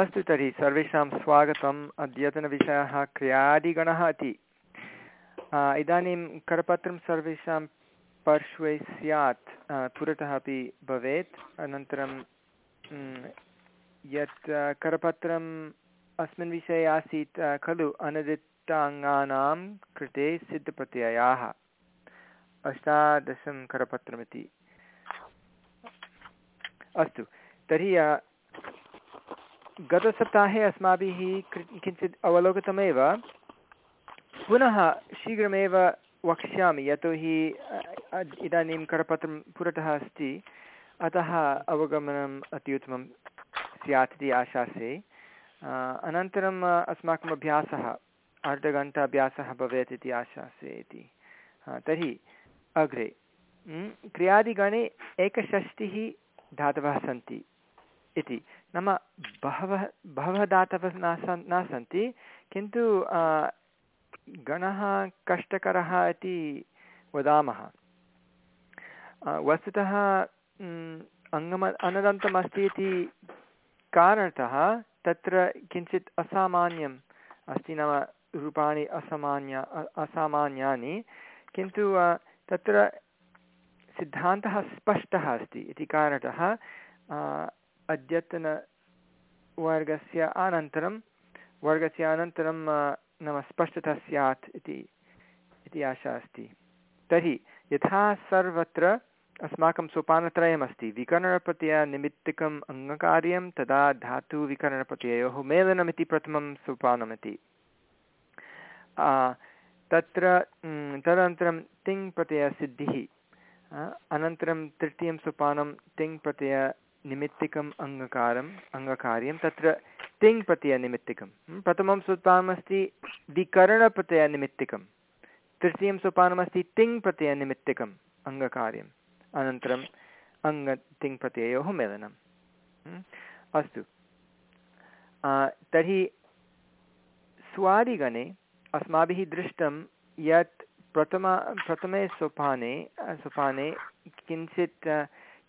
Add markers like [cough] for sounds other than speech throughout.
अस्तु तर्हि सर्वेषां स्वागतम्। अद्यतनविषयः क्रियादिगणः इति। इदानीं करपत्रं सर्वेषां पार्श्वे स्यात्। पुरतः अपि भवेत्। अनन्तरं यत् करपत्रम् अस्मिन् विषये आसीत् खलु अनदिष्टाङ्गानां कृते सिद्धप्रत्ययाः। अष्टादशं करपत्रमिति। अस्तु, तर्हि गतसप्ताहे अस्माभिः किञ्चित् अवलोकितमेव, पुनः शीघ्रमेव वक्ष्यामि यतोहि इदानीं करपत्रं पुरतः अस्ति, अतः अवगमनम् अत्युत्तमं स्यात् इति आशासे। अनन्तरम् अस्माकम् अभ्यासः, अर्धघण्टाभ्यासः भवेत् इति आशासे इति। तर्हि, अग्रे क्रियादिगणे एकषष्टिः धातवः सन्ति। इति। नाम बहवः बहवः धातवः न सन्, न सन्ति, किन्तु गणः, कष्टकरः इति वदामः। वस्तुतः अङ्गम, अनदन्तमस्ति इति कारणतः तत्र किञ्चित् असामान्यम् अस्ति नाम रूपाणि असामान्य असामान्यानि, किन्तु तत्र सिद्धान्तः स्पष्टः अस्ति इति कारणतः अद्यतनवर्गस्य अनन्तरं, वर्गस्य अनन्तरं नाम स्पष्टता स्यात् इति इति आशा अस्ति। तर्हि यथा सर्वत्र अस्माकं सोपानत्रयमस्ति विकरणप्रत्ययनिमित्तिकम् अङ्गकार्यं, तदा धातुविकरणप्रत्ययोः मेलनमिति प्रथमं सोपानमिति। तत्र तदनन्तरं तिङ् प्रत्ययसिद्धिः अनन्तरं तृतीयं सोपानं तिङ् प्रत्ययनिमित्तिकम् अङ्गकारम् अङ्गकार्यं तत्र तिङ् प्रत्ययनिमित्तिकं प्रथमं सोपानमस्ति विकरणप्रत्ययनिमित्तिकं तृतीयं सोपानमस्ति तिङ् प्रत्ययनिमित्तिकम् अङ्गकार्यम् अनन्तरम् अङ्ग तिङ् प्रत्ययोः मेलनम्। अस्तु। तर्हि स्वादिगणे अस्माभिः दृष्टं यत् प्रथम, प्रथमे सोपाने सोपाने किञ्चित्,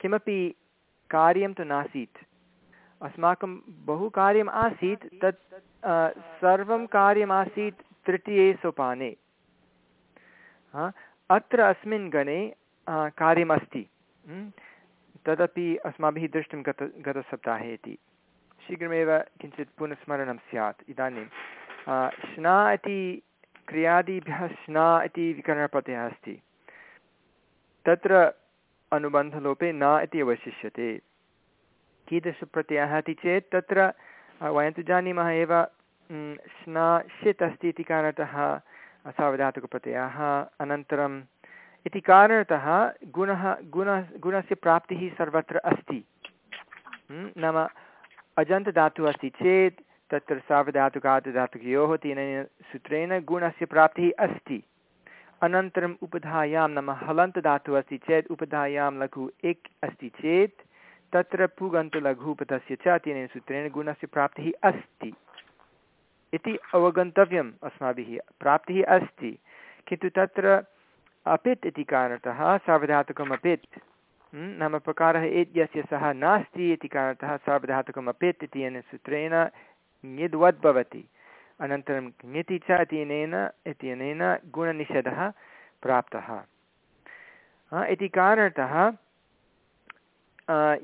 किमपि कार्यं तु नासीत्। अस्माकं बहु कार्यम् आसीत्, तत् सर्वं कार्यमासीत् तृतीये सोपाने। अत्र अस्मिन् गणे कार्यमस्ति तदपि अस्माभिः दृष्टं गत, गतसप्ताहे इति। शीघ्रमेव किञ्चित् पुनस्मरणं स्यात्। इदानीं श्ना इति क्रियादिभ्यः स्ना इति विकरणप्रत्ययः अस्ति। तत्र अनुबन्धलोपे न इति अवशिष्यते। कीदृशप्रत्ययः इति चेत् तत्र वयं तु जानीमः एव स्ना षित् अस्ति इति कारणतः सावधातुकप्रत्ययः अनन्तरम् इति कारणतः गुणः, गुण, गुणस्य प्राप्तिः सर्वत्र अस्ति। नाम अजन्तदातुः अस्ति चेत् तत्र सावधातुकातधातुकयोः तेन सूत्रेण गुणस्य प्राप्तिः अस्ति। अनन्तरम् उपधायां नाम। हलन्तदातुः अस्ति चेत् उपधायां लघु एक् अस्ति चेत् तत्र पुगन्तलघुपथस्य च तेन सूत्रेण गुणस्य प्राप्तिः अस्ति। इति अवगन्तव्यम् अस्माभिः। प्राप्तिः अस्ति। किन्तु तत्र अपित् इति कारणतः सावधातुकम् अपित् नाम प्रकारः एत् यस्य सः नास्ति इति कारणतः सावधातुकम् अपित् इत्यनेन सूत्रेण ङिद्वद् भवति अनन्तरं ङिति च इत्यनेन इत्यनेन गुणनिषेधः प्राप्तः। इति कारणतः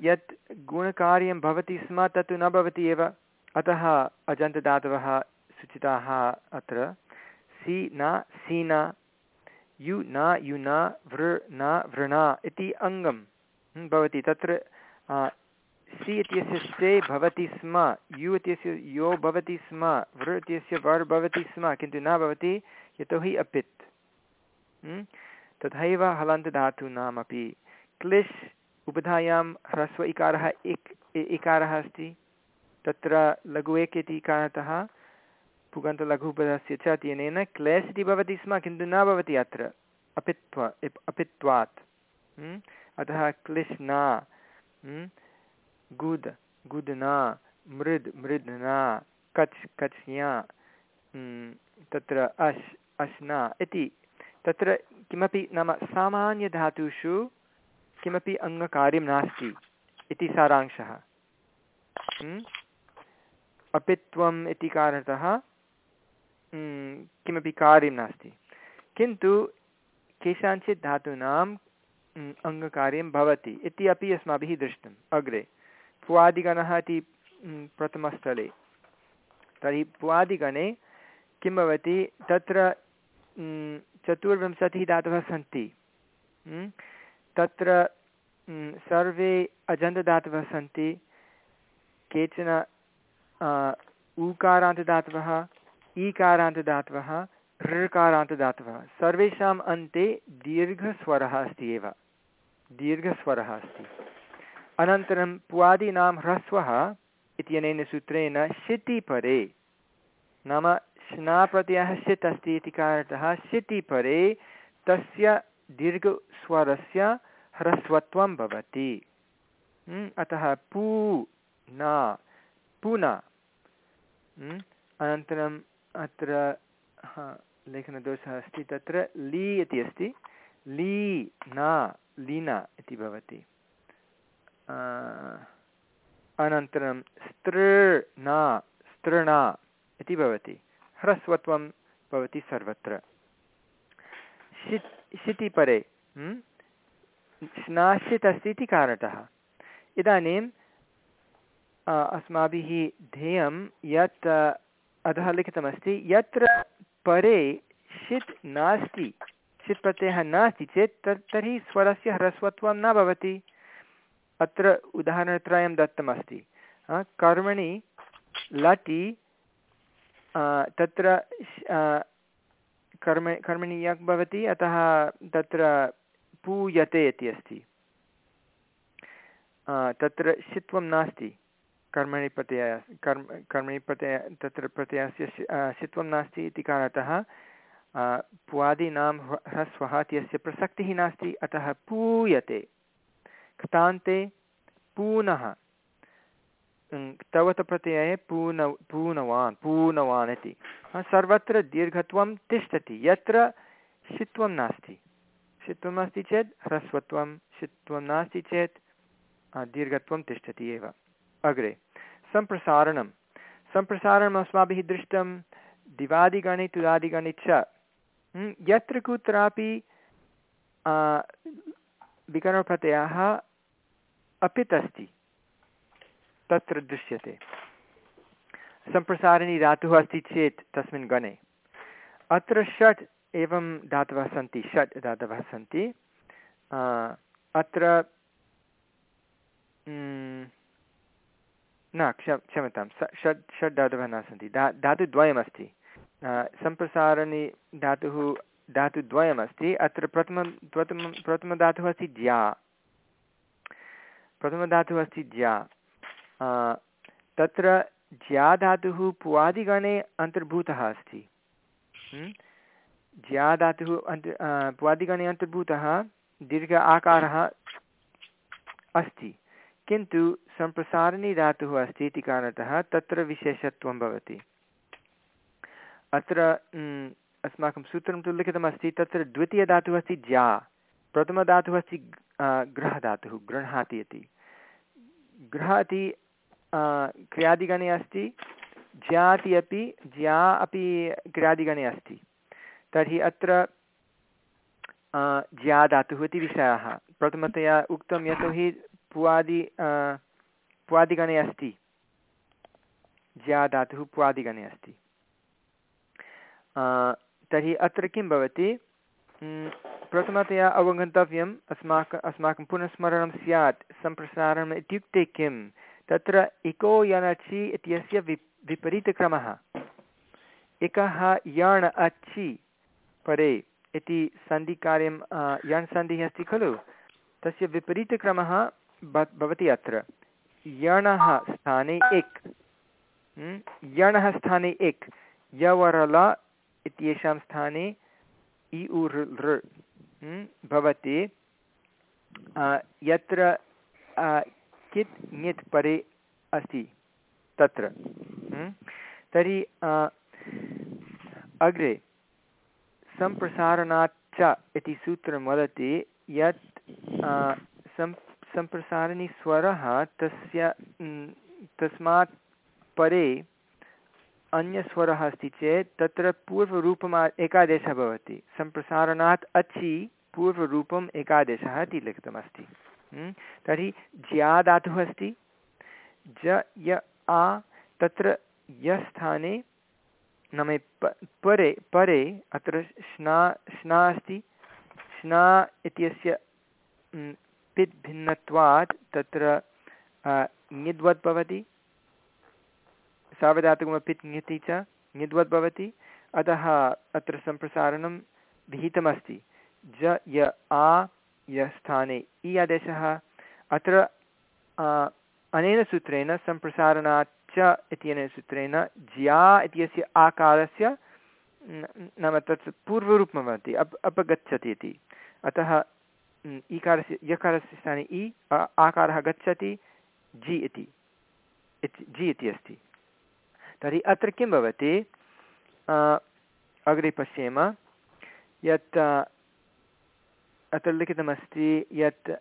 यत् गुणकार्यं भवति स्म तत् न भवति एव। अतः अजन्तदातवः सूचिताः अत्र। सि, न सीन यु, न युना वृ, न, वृणा इति अङ्गं भवति। तत्र सि इत्यस्य से भवति स्म, यु इत्यस्य यो भवति स्म, वृ इत्यस्य वर् भवति स्म, किन्तु न भवति, यतोहि अपित्। तथैव हलन्तधातूनामपि। क्लिश् उपधायां ह्रस्व इकारः इक् इकारः अस्ति। तत्र लघु एक इति कारणतः पुगन्तलघुपदस्य च तेन क्लेश् इति भवति स्म, किन्तु न भवति अत्र। अपित्वा अपित्वात्। अतः क्लिश् न। गुद् गुद्ना मृद् मृद्ना कच् कच्न्या तत्र अश् अश्ना इति तत्र किमपि नाम सामान्यधातुषु किमपि अङ्गकार्यं नास्ति इति सारांशः अपित्वम् इति कारणतः किमपि कार्यं नास्ति किन्तु केषाञ्चित् धातूनाम् अङ्गकार्यं भवति इति अपि अस्माभिः दृष्टम् अग्रे पुवादिगणः इति प्रथमस्थले। तर्हि पुवादिगणे किं भवति तत्र चतुर्विंशतिः धातवः सन्ति। तत्र सर्वे अजन्तदातवः सन्ति। केचन ऊकारान्तदातवः ईकारान्तदातवः ऋकारान्तदातवः सर्वेषाम् अन्ते दीर्घस्वरः अस्ति एव। दीर्घस्वरः अस्ति। अनन्तरं पुवादीनां ह्रस्वः इत्यनेन सूत्रेण शिति परे नाम स्नाप्रत्ययः षित् अस्ति इति कारणतः शिति परे तस्य दीर्घस्वरस्य ह्रस्वत्वं भवति। अतः पू न पुन अनन्तरम् अत्र लेखनदोषः अस्ति, तत्र ली इति अस्ति। ली न, लीना इति भवति। अनन्तरं न stृणा इति भवति ह्रस्वत्वं भवति सर्वत्र षित् शिति परे स्नाशित् अस्ति इति कारणतः इदानीम् अस्माभिः ध्येयं यत् अधः लिखितमस्ति यत्र परे षित् नास्ति षित् प्रत्ययः नास्ति चेत् तत् तर्हि स्वरस्य ह्रस्वत्वं न भवति अत्र उदाहरणत्रयं दत्तमस्ति। कर्मणि, लटि तत्र कर्म, कर्मणि यक् भवति, अतः तत्र पूयते इति अस्ति। तत्र शित्वं नास्ति। कर्मणि प्रत्यय कर्म कर्मणि प्रत्यय तत्र प्रत्ययस्य शित्वं नास्ति इति कारणतः पुवादीनां ह्रस्वः इत्यस्य प्रसक्तिः नास्ति, अतः पूयते। कृतान्ते पूनः। तवत प्रत्यये पून, पूनवान् पूनवान् इति। सर्वत्र दीर्घत्वं तिष्ठति। यत्र शित्वं नास्ति। शित्वम् अस्ति चेत् ह्रस्वत्वं, शित्वं नास्ति चेत् दीर्घत्वं तिष्ठति एव। अग्रे, सम्प्रसारणं। सम्प्रसारणम् अस्माभिः दृष्टं दिवादिगणे तुदादिगणे च। यत्र कुत्रापि विकरणप्रत्ययः अपित् अस्ति तत्र दृश्यते। सम्प्रसारिणी धातुः अस्ति चेत् तस्मिन् गणे। अत्र षट् एवं धातवः सन्ति, षट् धातवः सन्ति। अत्र न क्ष क्षम्यतां षट् षट् धातवः न सन्ति। धा, धातुद्वयमस्ति। सम्प्रसारणी धातुः, धातुद्वयमस्ति। अत्र प्रथमं प्रथमं प्रथमधातुः अस्ति ज्या। प्रथमधातुः अस्ति ज्या। तत्र ज्याधातुः पुवादिगणे अन्तर्भूतः अस्ति। ज्याधातुः अन्त पुवादिगणे अन्तर्भूतः दीर्घ आकारः अस्ति। किन्तु सम्प्रसारणी धातुः अस्ति इति कारणतः तत्र विशेषत्वं भवति। अत्र अस्माकं सूत्रं तु लिखितमस्ति, तत्र द्वितीयधातुः अस्ति ज्या। प्रथमधातुः अस्ति गृहधातुः गृह्णाति इति। गृह्णाति क्रियादिगणे अस्ति, ज्याति अपि, ज्या अपि क्रियादिगणे अस्ति। तर्हि अत्र ज्या धातुः इति विषयः। प्रथमतया उक्तं यतोहि पुवादि पुवादिगणे अस्ति। ज्या धातुः पुवादिगणे अस्ति। तर्हि अत्र किं भवति? प्रथमतया अवगन्तव्यम् अस्माकम् अस्माकं पुनस्मरणं स्यात्, सम्प्रसारणम् इत्युक्ते किं तत्र इको यणचि इत्यस्य वि, विपरीतक्रमः। इकः यण् अचि परे इति सन्धिकार्यं यण् सन्धिः अस्ति खलु? तस्य विपरीतक्रमः भवति अत्र। यणः स्थाने इक् यणः स्थाने इक् यवरल इत्येषां स्थाने इ उ ऋ भवति यत्र कित् ङित् परे अस्ति, तत्र। तर्हि अग्रे सम्प्रसारणाच्च इति सूत्रं वदति, यत् सम्, सम्प्रसारणीस्वरः तस्य तस्मात् परे अन्यस्वरः अस्ति चेत् तत्र पूर्वरूपम् एकादेशः भवति। सम्प्रसारणात् अचि पूर्वरूपम् एकादेशः इति लिखितमस्ति। तर्हि ज्या धातुः अस्ति? ज, य, आ, तत्र यस्थाने नाम प, परे परे अत्र स्ना स्ना अस्ति। स्ना इत्यस्य पित् भिन्नत्वात् तत्र ङिद्वत् भवति। सावधातुकमपित् ङिति च ङिद्वत् भवति। अतः अत्र सम्प्रसारणं विहितमस्ति। ज, य, आ यस्थाने इ आदेशः अत्र अनेन सूत्रेण सम्प्रसारणात् च इत्यनेन सूत्रेण ज्या इत्यस्य आकारस्य नाम तत् पूर्वरूपं भवति, अप्, अपगच्छति इति। अतः ईकारस्य, यकारस्य स्थाने इ आकारः गच्छति, जि इति जि इति अस्ति। तर्हि अत्र किं भवति? अग्रे पश्येम। यत् अत्र लिखितमस्ति यत्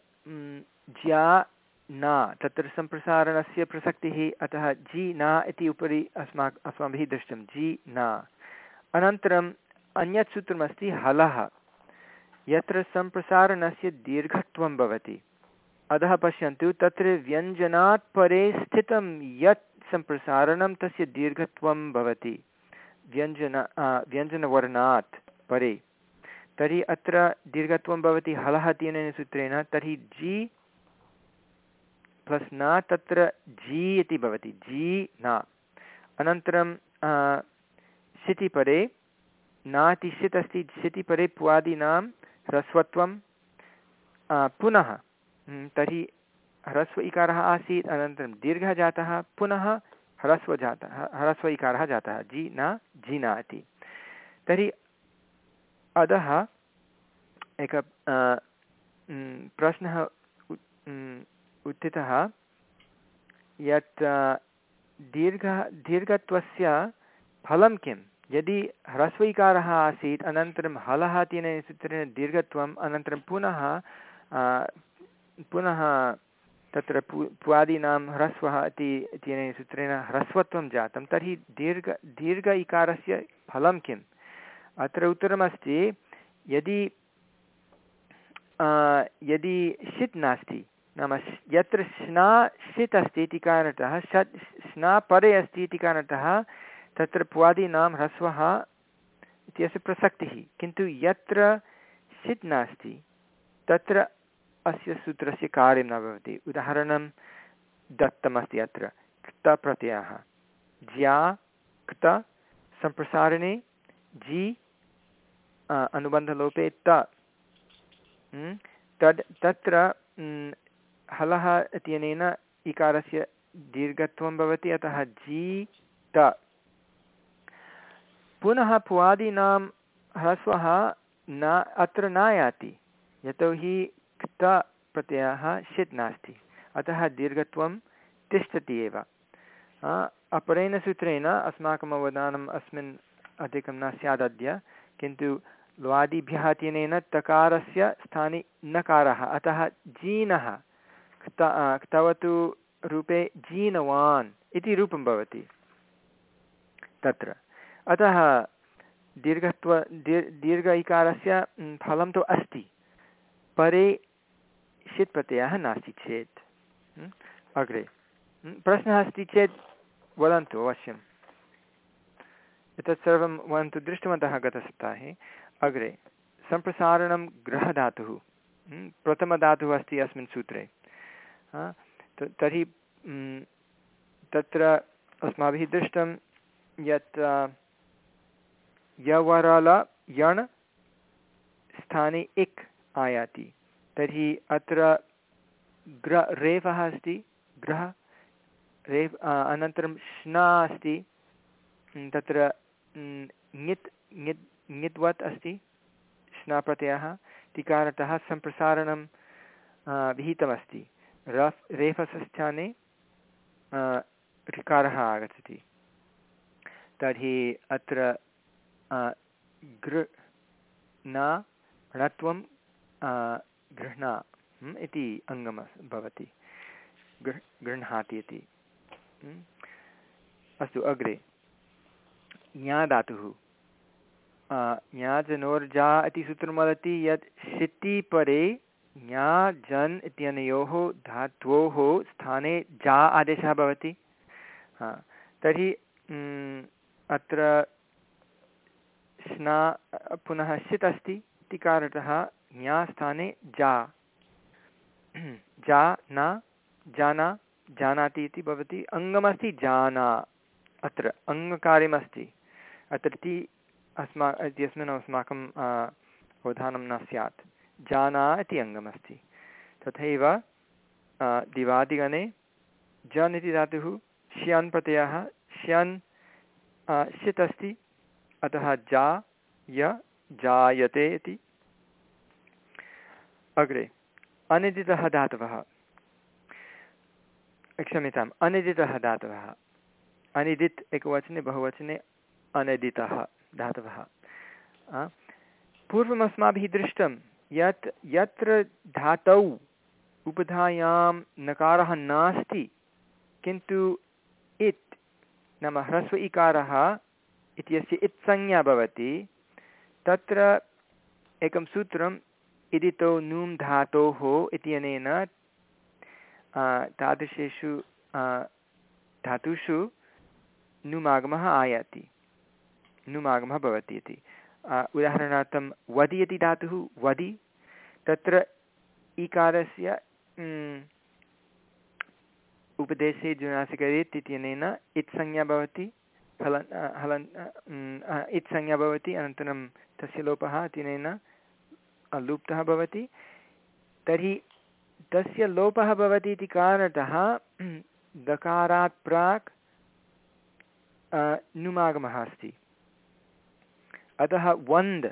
ज्या, न, तत्र सम्प्रसारणस्य प्रसक्तिः अतः जि, न इति उपरि अस्माक्, अस्माभिः दृष्टं जि, न। अनन्तरम् अन्यत् सूत्रमस्ति हलः। यत्र सम्प्रसारणस्य दीर्घत्वं भवति। अधः पश्यन्तु, तत्र व्यञ्जनात् परे स्थितं यत् सम्प्रसारणं तस्य दीर्घत्वं भवति। व्यञ्जन व्यञ्जनवर्णात् परे। तर्हि अत्र दीर्घत्वं भवति हलः इत्यनेन सूत्रेण, तर्हि जि प्लस् न, तत्र जि इति भवति, जि न। अनन्तरं शितिपरे नाति षित् अस्ति शितिपरे पुवादीनां ह्रस्वत्वं पुनः तर्हि ह्रस्व इकारः आसीत्, अनन्तरं दीर्घः जातः पुनः ह्रस्व जातः ह्रस्व इकारः जातः जि न जि न इति तर्हि अधः एक प्रश्नः उत्थितः, यत् दीर्घः, दीर्घत्वस्य फलं किं? यदि ह्रस्वैकारः आसीत्, अनन्तरं हलः तेन सूत्रेण दीर्घत्वम्, अनन्तरं पुनः पुनः तत्र पु पुवादीनां ह्रस्वः इति इत्यनेन सूत्रेण ह्रस्वत्वं जातं, तर्हि दीर्घ दीर्घ इकारस्य फलं किम्? अत्र उत्तरमस्ति, यदि यदि षित् नास्ति, नाम यत्र स्ना, षित् अस्ति इति कारणतः षट् स्ना परे अस्ति इति कारणतः, तत्र पुवादीनां ह्रस्वः इत्यस्य प्रसक्तिः, किन्तु यत्र षित् नास्ति, तत्र अस्य सूत्रस्य कार्यं न भवति। उदाहरणं, दत्तमस्ति अत्र। क्तप्रत्ययः। ज्या, क्त सम्प्रसारणे जि अनुबन्धलोपे, त। तद्, तत्र हलः इत्यनेन इकारस्य दीर्घत्वं भवति, अतः जी, त। पुनः पुवादीनां ह्रस्वः न, अत्र न याति यतोहि क्त प्रत्ययः षित् नास्ति। अतः दीर्घत्वं तिष्ठति एव। अपरेण सूत्रेण अस्माकम् अवधानम् अस्मिन् अधिकं न स्यादद्य, किन्तु ल्वादिभ्यः तेनेन तकारस्य स्थाने नकारः। अतः जीनः, क्त क्तवतु रूपे जीनवान् इति रूपं भवति तत्र। अतः दीर्घत्व, दीर्, दीर्घ इकारस्य फलं तु अस्ति। परे षित् प्रत्ययः नास्ति चेत्। अग्रे। प्रश्नः अस्ति चेत् वदन्तु, अवश्यम्। एतत् सर्वं वयं तु दृष्टवन्तः गतसप्ताहे। अग्रे, सम्प्रसारणं गृहधातुः प्रथमधातुः अस्ति अस्मिन् सूत्रे। तर्हि तत्र अस्माभिः दृष्टं यत् यवरल यण् स्थाने इक् आयाति। तर्हि अत्र ग्र रेफः अस्ति, ग्रह रेफ् अनन्तरं श्ना अस्ति तत्र ङित् ङित्, ङित्वत् अस्ति स्नाप्रत्ययः इति कारणतः सम्प्रसारणं विहितमस्ति। रफ् रेफस्य ऋकारः आगच्छति। तर्हि अत्र गृ, न, णत्वं गृह्णा इति अङ्गम् भवति। गृह्, गृह्णाति इति। अस्तु, अग्रे। ज्ञा धातुः ज्ञाजनोर्जा इति सूत्रं वदति यत् शिति परे ज्ञा, जन् इत्यनयोः धात्वोः स्थाने जा आदेशः भवति। तर्हि अत्र स्ना, पुनः षित् अस्ति इति कारणतः ज्ञास्थाने जा। जा न, जाना, जानाति इति भवति। अङ्गमस्ति जाना। अत्र अङ्गकार्यमस्ति अत्र ति अस्मा, इत्यस्मिन् अस्माकम् अवधानं न स्यात्। जाना इति अङ्गमस्ति तथैव दिवादिगणे, जन् इति धातुः, श्यन् प्रत्ययः, श्यन् षित् अस्ति। अतः जा, य, जायते इति। अग्रे। अनिदितः धातवः। क्षम्यताम्, अनिदितः धातवः। अनिदित् एकवचने, बहुवचने अनिदितः धातवः। पूर्वमस्माभिः दृष्टं यत् यत्र धातौ उपधायां नकारः नास्ति, किन्तु इत् नाम ह्रस्व इकारः इत्यस्य इत्संज्ञा भवति, तत्र एकं सूत्रम् इदितो नुं धातोः इत्यनेन तादृशेषु धातुषु नुमागमः आयाति। नुमागमः भवति इति। उदाहरणार्थं वदि इति धातुः, वदि। तत्र ईकारस्य उपदेशे जुनासिकरेत् इत्यनेन इत्संज्ञा भवति हलन् हलन् इत्संज्ञा भवति, अनन्तरं तस्य लोपः इत्यनेन लुप्तः भवति। तर्हि तस्य लोपः भवति इति कारणतः [clears throat] दकारात् प्राक् नुमागमः अस्ति। अतः वन्द्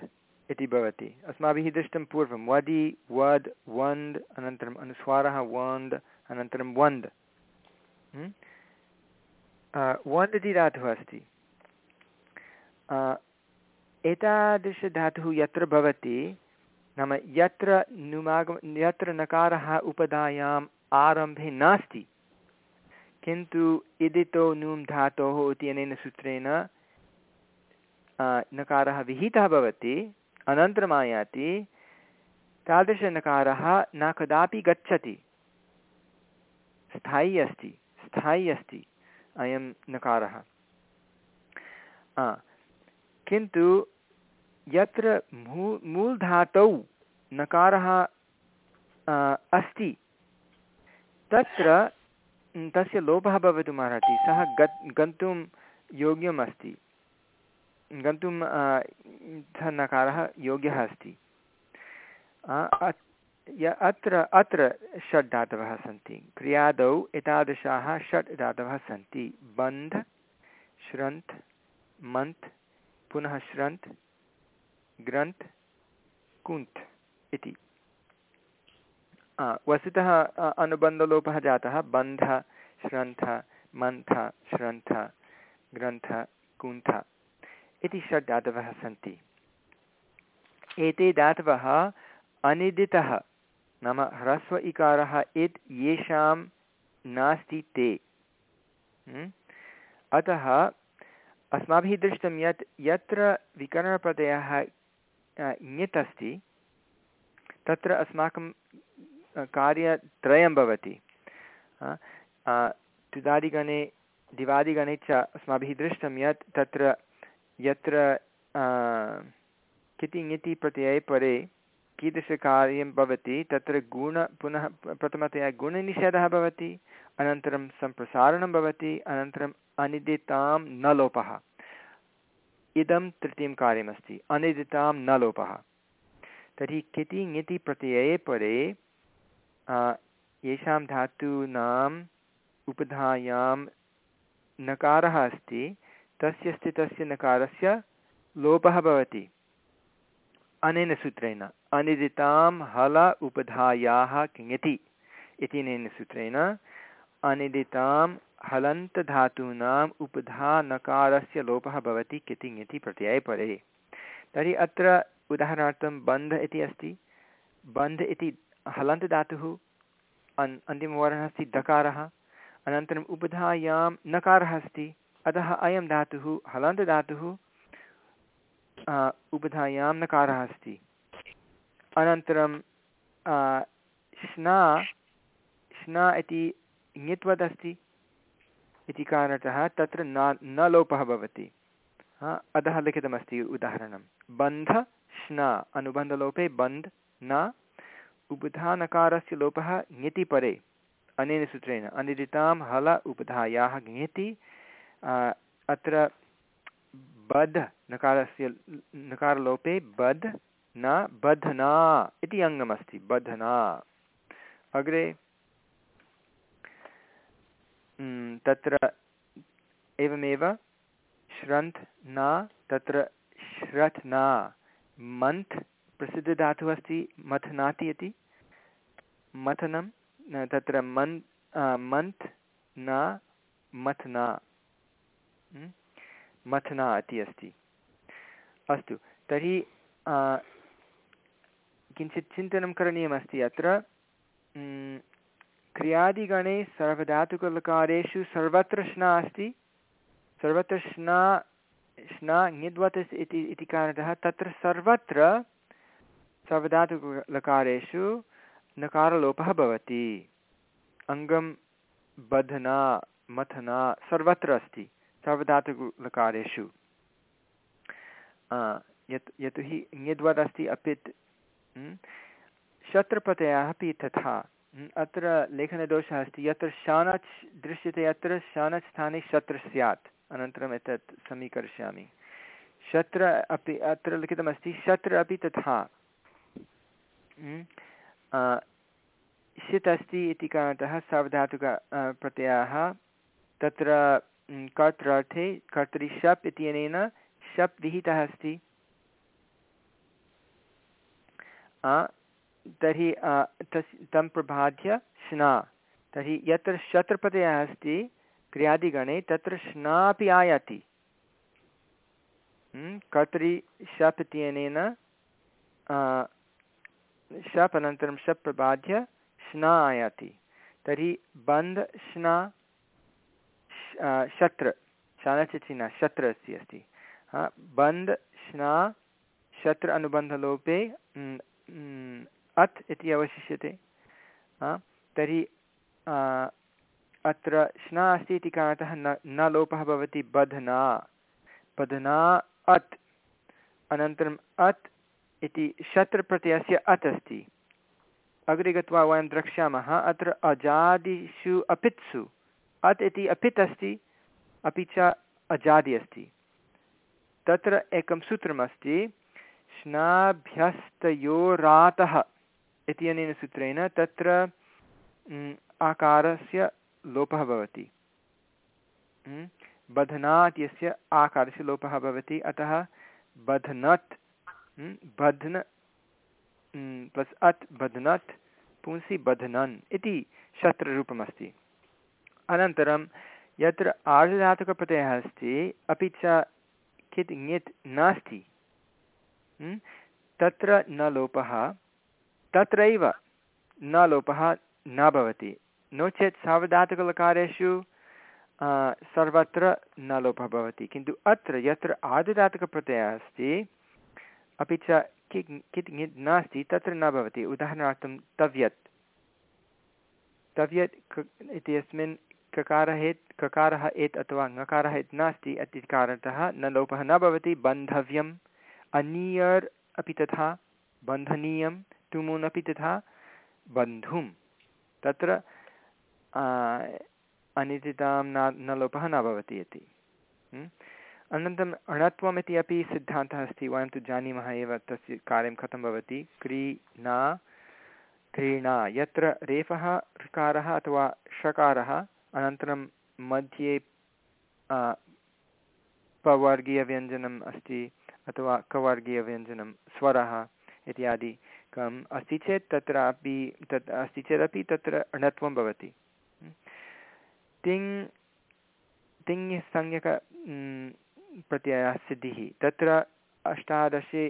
इति भवति। अस्माभिः दृष्टं पूर्वं वदि, वद्, वन्द् अनन्तरम् अनुस्वारः, वन्द्, अनन्तरं वन्द्। वन्द् इति धातुः अस्ति। एतादृशधातुः यत्र भवति नाम यत्र नुमागम यत्र नकारः उपधायाम् आरम्भे नास्ति। किन्तु इदितो नुं धातोः इत्यनेन सूत्रेण नकारः विहितः भवति, अनन्तरम् आयाति तादृशनकारः न कदापि गच्छति। स्थायी अस्ति स्थायी अस्ति अयं नकारः। किन्तु यत्र मू, मूलधातौ नकारः अस्ति, तत्र तस्य लोपः भवितुमर्हति सः गत्, गन्तुं योग्यम् अस्ति। गन्तुं सः नकारः योग्यः अस्ति। अत्र अत्र षट् धातवः सन्ति। क्रियादौ एतादृशाः षट् धातवः सन्ति। बन्ध्, श्रन्थ्, मन्थ्, पुनः श्रन्थ् ग्रन्थ् कुन्थ् इति। वस्तुतः अनुबन्धलोपः जातः, बन्ध, श्रन्थ, मन्थ, श्रन्थ, ग्रन्थ, कुन्थ इति षड् धातवः सन्ति। एते धातवः अनिदितः, नाम ह्रस्व इकारः इत् येषां नास्ति ते। हम्म? अतः अस्माभिः दृष्टं यत् यत्र विकरणप्रत्ययः ङित् अस्ति तत्र अस्माकं कार्यत्रयं भवति। तुदादिगणे दिवादिगणे च अस्माभिः दृष्टं यत् तत्र यत्र किति ङिति प्रत्यये परे कीदृशकार्यं भवति, तत्र गुण पुनः, प्रथमतया गुणनिषेधः भवति, अनन्तरं सम्प्रसारणं भवति, अनन्तरम् अनिदितां न लोपः इदं तृतीयं कार्यमस्ति। अनिदितां न लोपः। तर्हि किति ङिति प्रत्यये परे येषां धातूनाम् उपधायां नकारः अस्ति। तस्य स्थितस्य नकारस्य लोपः भवति। अनेन सूत्रेण, अनिदितां हल उपधायाः किङति इत्यनेन सूत्रेण, अनिदितां हलन्तधातूनाम् उपधा नकारस्य लोपः भवति कितिङति प्रत्यये परे। तर्हि अत्र उदाहरणार्थं बन्ध इति अस्ति। बन्ध इति हलन्तधातुः, अन् अन्तिमवर्णः अस्ति दकारः। अनन्तरम् उपधायां नकारः अस्ति। अतः अयं धातुः हलन्तधातुः उपधायां नकारः अस्ति। अनन्तरं स्ना स्ना इति ङित्वद् अस्ति इति कारणतः तत्र न न लोपः भवति। अधः लिखितमस्ति उदाहरणं। बन्ध स्ना अनुबन्धलोपे बन्ध्, न। उपधानकारस्य लोपः ङिति परे अनेन सूत्रेण। अनिदितां, हल, उपधायाः ङिति अत्र बध् नकारस्य, नकारलोपे बध् न, बध्ना इति अङ्गमस्ति। बध्ना। अग्रे तत्र एवमेव श्रन्थ् न, तत्र श्रथ् न। मन्थ् प्रसिद्धधातुः अस्ति मथनाति इति मथनं तत्र मन् मन्थ् न मथना मथना इति अस्ति। अस्तु, तर्हि किञ्चित् चिन्तनं करणीयमस्ति अत्र। क्रियादिगणे सर्वधातुकलकारेषु सर्वत्र श्ना अस्ति। सर्वत्र श्ना श्ना ङिद्वत् इति इति कारणतः तत्र सर्वत्र सर्वधातुकलकारेषु नकारलोपः भवति। अङ्गं बध्ना, मथना सर्वत्र अस्ति सर्वधातुकलकारेषु यत्, यतोहि ङिद्वत् अस्ति अपित् शत्रप्रत्ययः अपि तथा। अत्र लेखनदोषः अस्ति। यत्र शानच् दृश्यते अत्र शानच् स्थाने शत्र स्यात्। अनन्तरम् एतत् समीकरिष्यामि। शत्र अपि, अत्र लिखितमस्ति, शत्र अपि तथा। षित् अस्ति इति कारणतः सावधातुक प्रत्ययः तत्र कर्त्रार्थे कर्तरि शप् इत्यनेन शप् विहितः अस्ति। तर्हि तस्, तं प्रबाध्य श्ना तर्हि यत्र शत्रप्रत्ययः अस्ति, क्रियादिगणे, तत्र श्ना अपि आयाति कर्तरि शप् इत्यनेन शप् अनन्तरं शप् प्रबाध्य श्ना आयाति। तर्हि बन्ध् श्ना शत्र शानचिचिना शत्र अस्ति अस्ति। बन्ध् श्ना शत्र अनुबन्धलोपे अत् इति अवशिष्यते। तर्हि अत्र श्ना अस्ति इति कारणतः न न लोपः भवति बध्ना। बध्ना अत्। अनन्तरम् अत् इति शत्रप्रत्ययस्य अत् अस्ति। अग्रे गत्वा वयं द्रक्ष्यामः। अत्र अजादिषु अपित्सु। अत् इति अपित् अस्ति, अपि च अजादि अस्ति। तत्र एकं सूत्रमस्ति, स्नाभ्यस्तयोरातः। इत्यनेन सूत्रेण तत्र आकारस्य लोपः भवति। बध्नात् यस्य आकारस्य लोपः भवति, अतः बध्नत् बध्न प्लस् अत्, बध्नत्, पुंसि बध्नन् इति शत्ररूपमस्ति। अनन्तरं यत्र आर्धधातुकप्रत्ययः अस्ति, अपि च कित्, ङित् नास्ति तत्र न लोपः तत्रैव न लोपः न भवति। नो चेत् सावधातुकलकारेषु सर्वत्र न लोपः भवति। किन्तु अत्र यत्र आदुदातकप्रत्ययः अस्ति, अपि च कित् कित् नास्ति, तत्र न भवति। उदाहरणार्थं तव्यत्। तव्यत् इत्यस्मिन् ककारः एत् ककारः एत् अथवा ङकारः एत् नास्ति इति कारणतः न लोपः न भवति। बन्धव्यम्। अनीयर् अपि तथा बन्धनीयं तुमुन् अपि तथा बन्धुं तत्र अनिदितां न न लोपः न भवति इति। अनन्तरम् अणत्वम् इति अपि सिद्धान्तः अस्ति, वयं तु जानीमः एव तस्य कार्यं कथं भवति। क्रीणा क्रीणा, यत्र रेफः ऋकारः अथवा षकारः, अनन्तरं मध्ये पवर्गीयव्यञ्जनम् अस्ति, अथवा कवर्गीयव्यञ्जनं स्वरः इत्यादि। कम्, अस्ति चेत् तत्रापि, तत्, अस्ति चेदपि तत्र णत्वं भवति। तिङ् तिङ् संज्ञक प्रत्ययः सिद्धिः तत्र अष्टादशे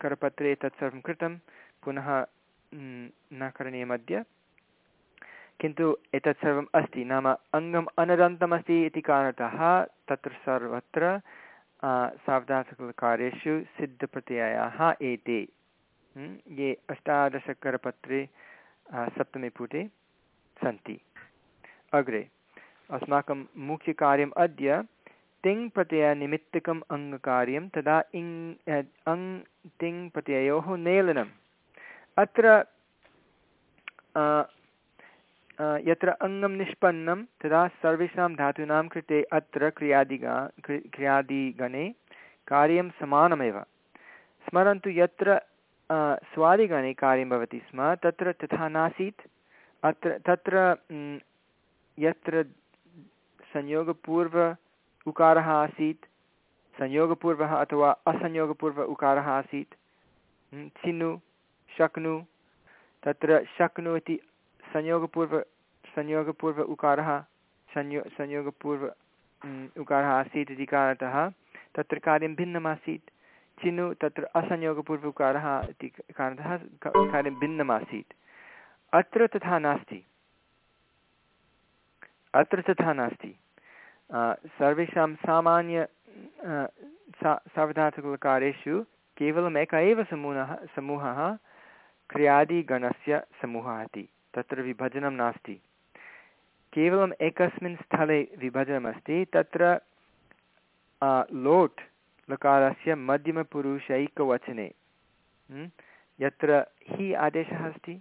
करपत्रे तत्सर्वं कृतं, पुनः न करणीयमद्य किन्तु एतत् सर्वम् अस्ति। नाम अङ्गम् अनदन्तमस्ति इति कारणतः तत्र सर्वत्र सावधातककार्येषु सिद्धप्रत्ययाः एते। ये अष्टादशकरपत्रे सप्तमे पुटे सन्ति। अग्रे, अस्माकं मुख्यकार्यम् अद्य तिङ् प्रत्ययनिमित्तकम् अङ्गकार्यं तदा इङ् अङ् तिङ् प्रत्ययोः मेलनम् अत्र यत्र अङ्गं निष्पन्नं, तदा सर्वेषां धातूनां कृते अत्र क्रियादिगा क्रियादिगणे कार्यं समानमेव। स्मरन्तु यत्र स्वादिगणे कार्यं भवति स्म, तत्र तथा नासीत्। अत्र, तत्र यत्र संयोगपूर्व उकारः आसीत्, संयोगपूर्वः अथवा असंयोगपूर्व उकारः आसीत् चिनु, शक्नु, तत्र शक्नु इति संयोगपूर्व संयोगपूर्व उकारः, संयो, संयोगपूर्व उकारः आसीत् इति कारणतः तत्र कार्यं भिन्नमासीत्। चिनु तत्र असंयोगपूर्व उकारः इति कारणतः कार्यं भिन्नमासीत्। अत्र तथा नास्ति। अत्र तथा नास्ति। सर्वेषां सामान्य सा सावधातुककारेषु केवलम् एकः एव समूहः समूहः क्रियादिगणस्य समूहः इति। तत्र विभजनं नास्ति। केवलम् एकस्मिन् स्थले विभजनमस्ति, तत्र लोट् लकारस्य मध्यमपुरुषैकवचने। यत्र हि आदेशः अस्ति?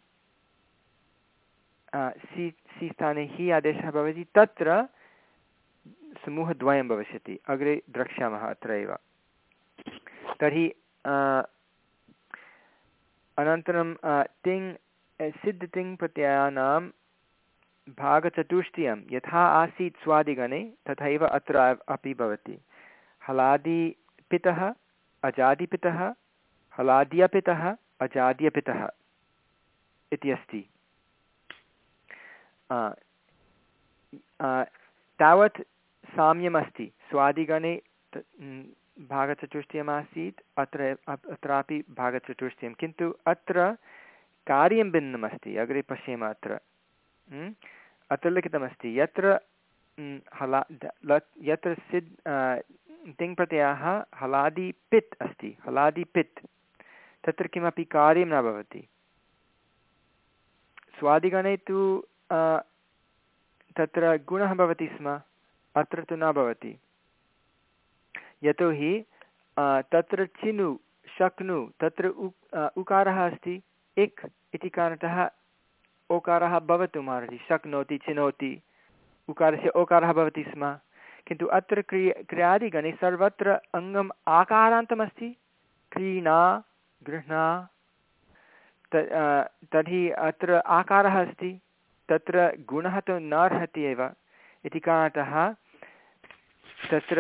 सि सि स्थाने हि आदेशः भवति, तत्र समूहद्वयं भविष्यति। अग्रे द्रक्ष्यामः अत्र एव तर्हि अनन्तरं तिङ् सिद्ध तिङ् प्रत्ययानां भागचतुष्टयं यथा आसीत् स्वादिगणे, तथैव अत्र अपि भवति। हलादिपितः अजादिपितः, हलाद्यपितः, अजाद्यपितः इति अस्ति। तावत् साम्यमस्ति। स्वादिगणे भागचतुष्टयमासीत्, अत्र अत्रापि भागचतुष्टयं। किन्तु अत्र कार्यं भिन्नमस्ति, अग्रे पश्येम अत्र। अत्र लिखितमस्ति यत्र हला यत्र सिद् तिङ्प्रत्ययः हलादि पित् अस्ति हलादि पित् तत्र किमपि कार्यं न भवति। स्वादिगणे तु तत्र गुणः भवति स्म, अत्र तु न भवति। यतोहि तत्र चिनु, शक्नु, तत्र उ उकारः अस्ति, इक् इति कारणतः ओकारः भवितुम् अर्हति शक्नोति, चिनोति, उकारस्य ओकारः भवति स्म। किन्तु अत्र क्रिय, क्रियादिगणे सर्वत्र अङ्गम् आकारान्तमस्ति। क्रीणा, गृह्णा तर्हि अत्र आकारः अस्ति, तत्र गुणः तु नार्हति एव। इति कारणतः तत्र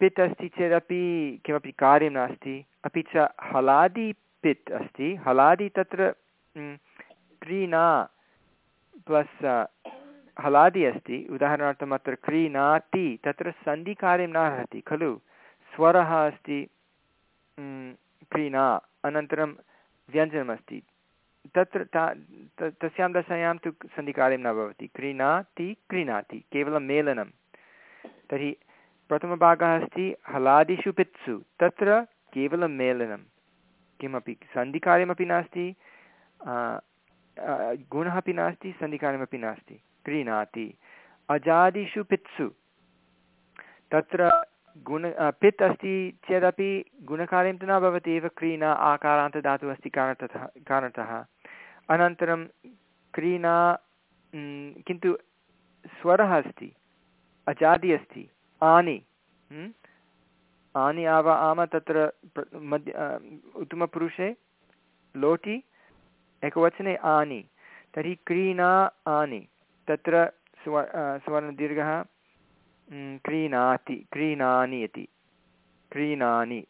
पित् अस्ति चेदपि किमपि कार्यं नास्ति। अपि च हलादि पित् अस्ति। हलादि तत्र क्रीणा प्लस् हलादि अस्ति। उदाहरणार्थम् अत्र क्रीणाति, तत्र सन्धिकार्यं न अर्हति, खलु? स्वरः अस्ति क्रीणा, अनन्तरं व्यञ्जनमस्ति। तत्र ता तस्यां दशायां तु सन्धिकार्यं न भवति। क्रीणाति क्रीणाति, केवलं मेलनं। तर्हि प्रथमभागः अस्ति, हलादिषु पित्सु, तत्र केवलं मेलनं। किमपि सन्धिकार्यमपि नास्ति गुणः अपि नास्ति, सन्धिकार्यमपि नास्ति। क्रीणाति अजादिषु पित्सु। तत्र गुण पित् अस्ति चेदपि गुणकार्यं तु न भवति, एव क्रीणा आकारान्तदातुः अस्ति कारणतः कारणतः। अनन्तरं क्रीणा किन्तु स्वरः अस्ति, अजादि अस्ति, आनि। आनि आव, आम तत्र मध्य उत्तमपुरुषे, लोटि, एकवचने आनि। तर्हि क्रीणा, आनि। तत्र स्व स्वर्णदीर्घः क्रीणाति, क्रीणानि इति। क्रीणानि।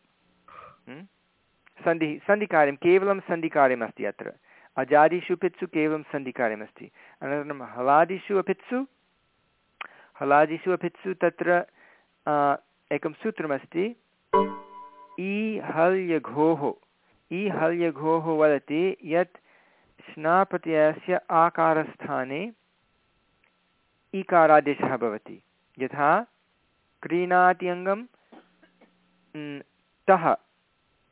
सन्धिः, सन्धिकार्यं, केवलं सन्धिकार्यमस्ति अत्र। अजादिषु पित्सु केवलं सन्धिकार्यमस्ति। अनन्तरं हलादिषु अपित्सु हलादिषु अपित्सु तत्र एकं सूत्रमस्ति इ हल्यघोः वदति यत् स्नाप्रत्ययस्य आकारस्थाने ईकारादेशः भवति। यथा क्रीणाति अङ्गं तः।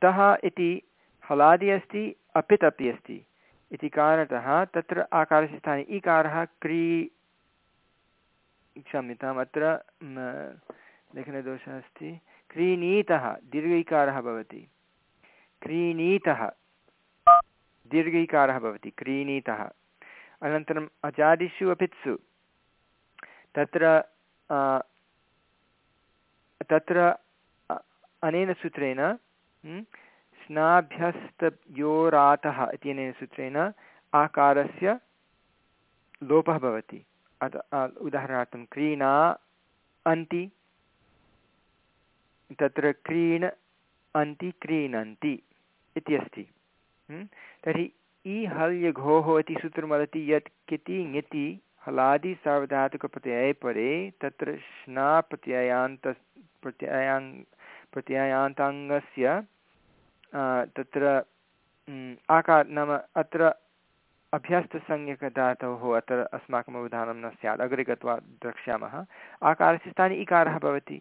तः इति हलादि अस्ति अपित् अपि अस्ति। इति कारणतः तत्र आकारस्य स्थाने ईकारः क्री, क्षम्यताम्, अत्र लेखनदोषः अस्ति। क्रीणीतः दीर्घैकारः भवति। क्रीणीतः दीर्घैकारः भवति। क्रीणीतः। अनन्तरम् अजादिषु अपित्सु तत्र तत्र अनेन सूत्रेण स्नाभ्यस्तयोरातः इत्यनेन सूत्रेण आकारस्य लोपः भवति। अत उदाहरणार्थं क्रीणा अन्ति, तत्र क्रीण अन्ति, क्रीणन्ति इति अस्ति। तर्हि इ हल्यघोः इति सूत्रं वदति यत् किति हलादि सार्वधातुकप्रत्यये परे तत्र श्ना प्रत्ययान्त प्रत्ययाङ् प्रत्ययान्ताङ्गस्य तत्र आकार नाम अत्र अभ्यस्तसंज्ञकधातोः अत्र अस्माकम् अवधानं न स्यात्। अग्रे गत्वा द्रक्ष्यामः। आकारस्य स्थाने इकारः भवति।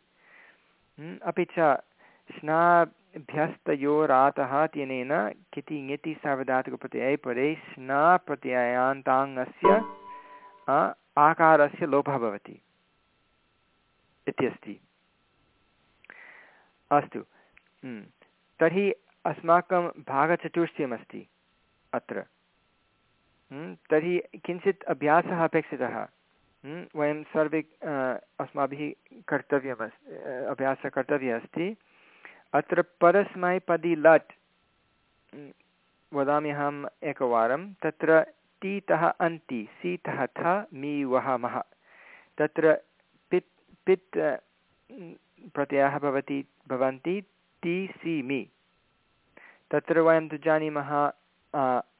अपि च स्नाभ्यस्तयोरातः इत्यनेन किति, ङति सार्वधातुकप्रत्यये परे स्ना प्रत्ययान्ताङ्गस्य आकारस्य लोपः भवति इत्यस्ति अस्तु। तर्हि अस्माकं भागचतुष्टयमस्ति अत्र। तर्हि किञ्चित् अभ्यासः अपेक्षितः। वयं सर्वे अस्माभिः कर्तव्यमस्ति अभ्यासः कर्तव्यः अस्ति। अत्र परस्मैपदी लट् वदामि अहम् एकवारं। तत्र तीतः अन्ति, सीतः थ, मी वः मः तत्र पित् पित् प्रत्ययः भवति, भवन्ति, ति, सि, मि। तत्र वयं तु जानीमः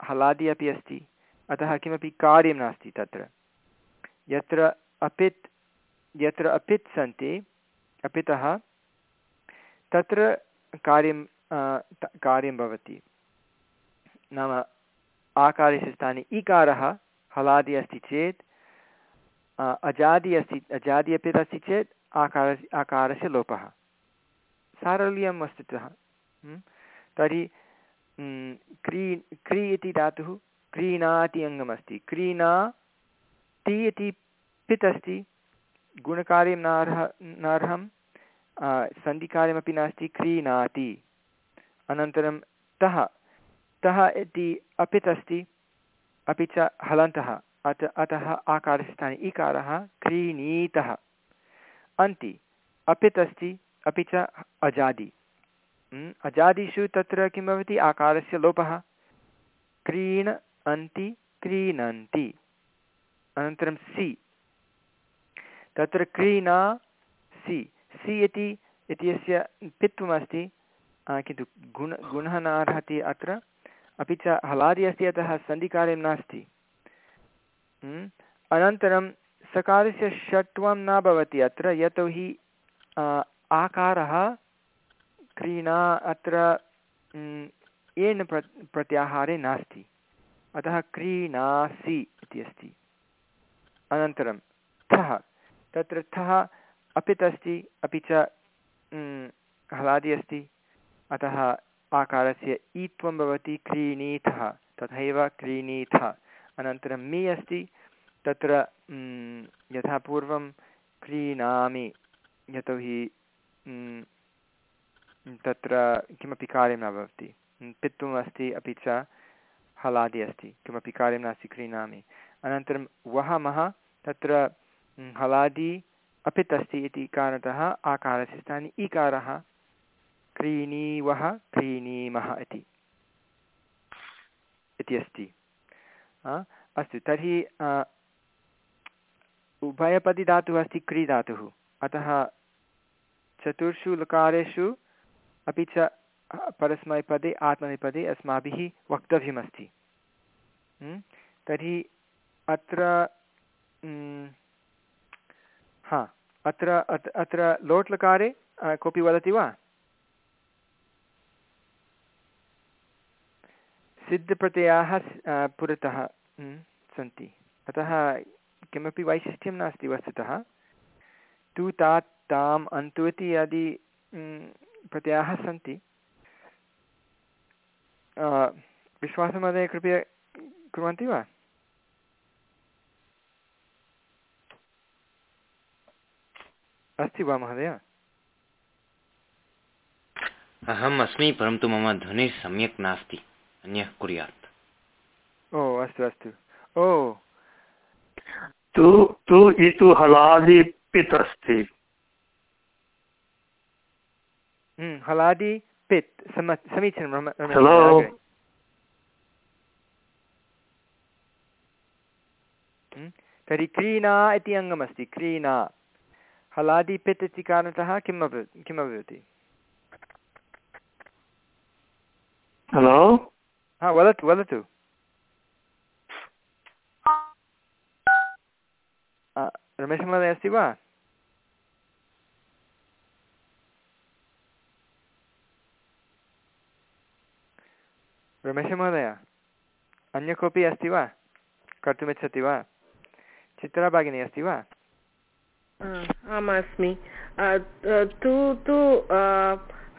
हलादि अपि अस्ति। अतः किमपि कार्यं नास्ति तत्र। यत्र अपित् यत्र अपित् सन्ति, अपितः, तत्र कार्यं कार्यं भवति। नाम आकारस्य स्थाने इकारः हलादि अस्ति चेत् अजादि अस्ति अजादि अपि अस्ति चेत् आकार, आकारस्य लोपः। सारल्यं वस्तुतः तर्हि क्री क्री इति धातुः क्रीणाति अङ्गमस्ति क्रीणा, ति इति पित् अस्ति गुणकार्यं नार्ह, नार्हं सन्धिकार्यमपि नास्ति, क्रीणाति। अनन्तरं तः। तः इति अपित् अस्ति अपि च हलन्तः, अत अतः आकारस्य स्थाने इकारः क्रीणीतः। अन्ति अपित् अस्ति अपि च अजादि। अजादिषु तत्र किं भवति? आकारस्य लोपः। क्रीण, अन्ति, क्रीणन्ति। अनन्तरं सि। तत्र क्रीणा, सि। सि इति इत्यस्य पित्वमस्ति। किन्तु गुण गुणः न अर्हति अत्र। अपि च हलादि अस्ति, अतः सन्धिकार्यं नास्ति। अनन्तरं सकारस्य षट्वं न भवति अत्र यतोहि आकारः क्रीणा अत्र येन प्र, प्रत्याहारे नास्ति। अतः क्रीणासि इति अस्ति। अनन्तरं थः। तत्र थः अपित् अस्ति अपि च हलादि अस्ति। अतः आकारस्य ईत्वं भवति क्रीणीथः, तथैव क्रीणीथ। अनन्तरं मी अस्ति, तत्र यथा पूर्वं क्रीणामि यतोहि तत्र किमपि कार्यं न भवति। पित्वम् अस्ति, अपि च हलादि अस्ति, किमपि कार्यं नास्ति क्रीणामि। अनन्तरं वहमः, तत्र हलादि अपित् अस्ति इति कारणतः आकारस्य स्थाने ईकारः क्रीणीवः क्रीणीमः इति। इति अस्ति। अस्तु, तर्हि उभयपदिधातुः अस्ति क्रीधातुः। अतः चतुर्षु लकारेषु अपि च परस्मैपदे, आत्मनेपदे अस्माभिः वक्तव्यमस्ति। तर्हि अत्र हा, अत्र अत्र लोट्लकारे कोऽपि वदति वा? सिद्धप्रत्ययाः पुरतः सन्ति। अतः किमपि वैशिष्ट्यं नास्ति वस्तुतः। तु तात् ताम् अन्तु इति यदि प्रत्ययाः सन्ति। विश्वासमहोदय कृपया कुर्वन्ति वा? अस्ति वा महोदय? अहम् अस्मि, परन्तु मम ध्वनिः सम्यक् नास्ति। अन्यः कुर्यात् ओ अस्तु अस्तु ओ तु तु इतु हलादि पित् अस्ति हलादि पित् समीचीनं हम्म, तर्हि क्रीणा इति अङ्गमस्ति क्रीणा हलादि पित् इति कारणतः किम् अभवत् किम् अभवति हलो हा वदतु वदतु रमेशमहोदय अस्ति वा रमेशमहोदय अन्य कोऽपि अस्ति वा कर्तुमिच्छति वा चित्रा अस्ति वा आम् अस्मि तु तु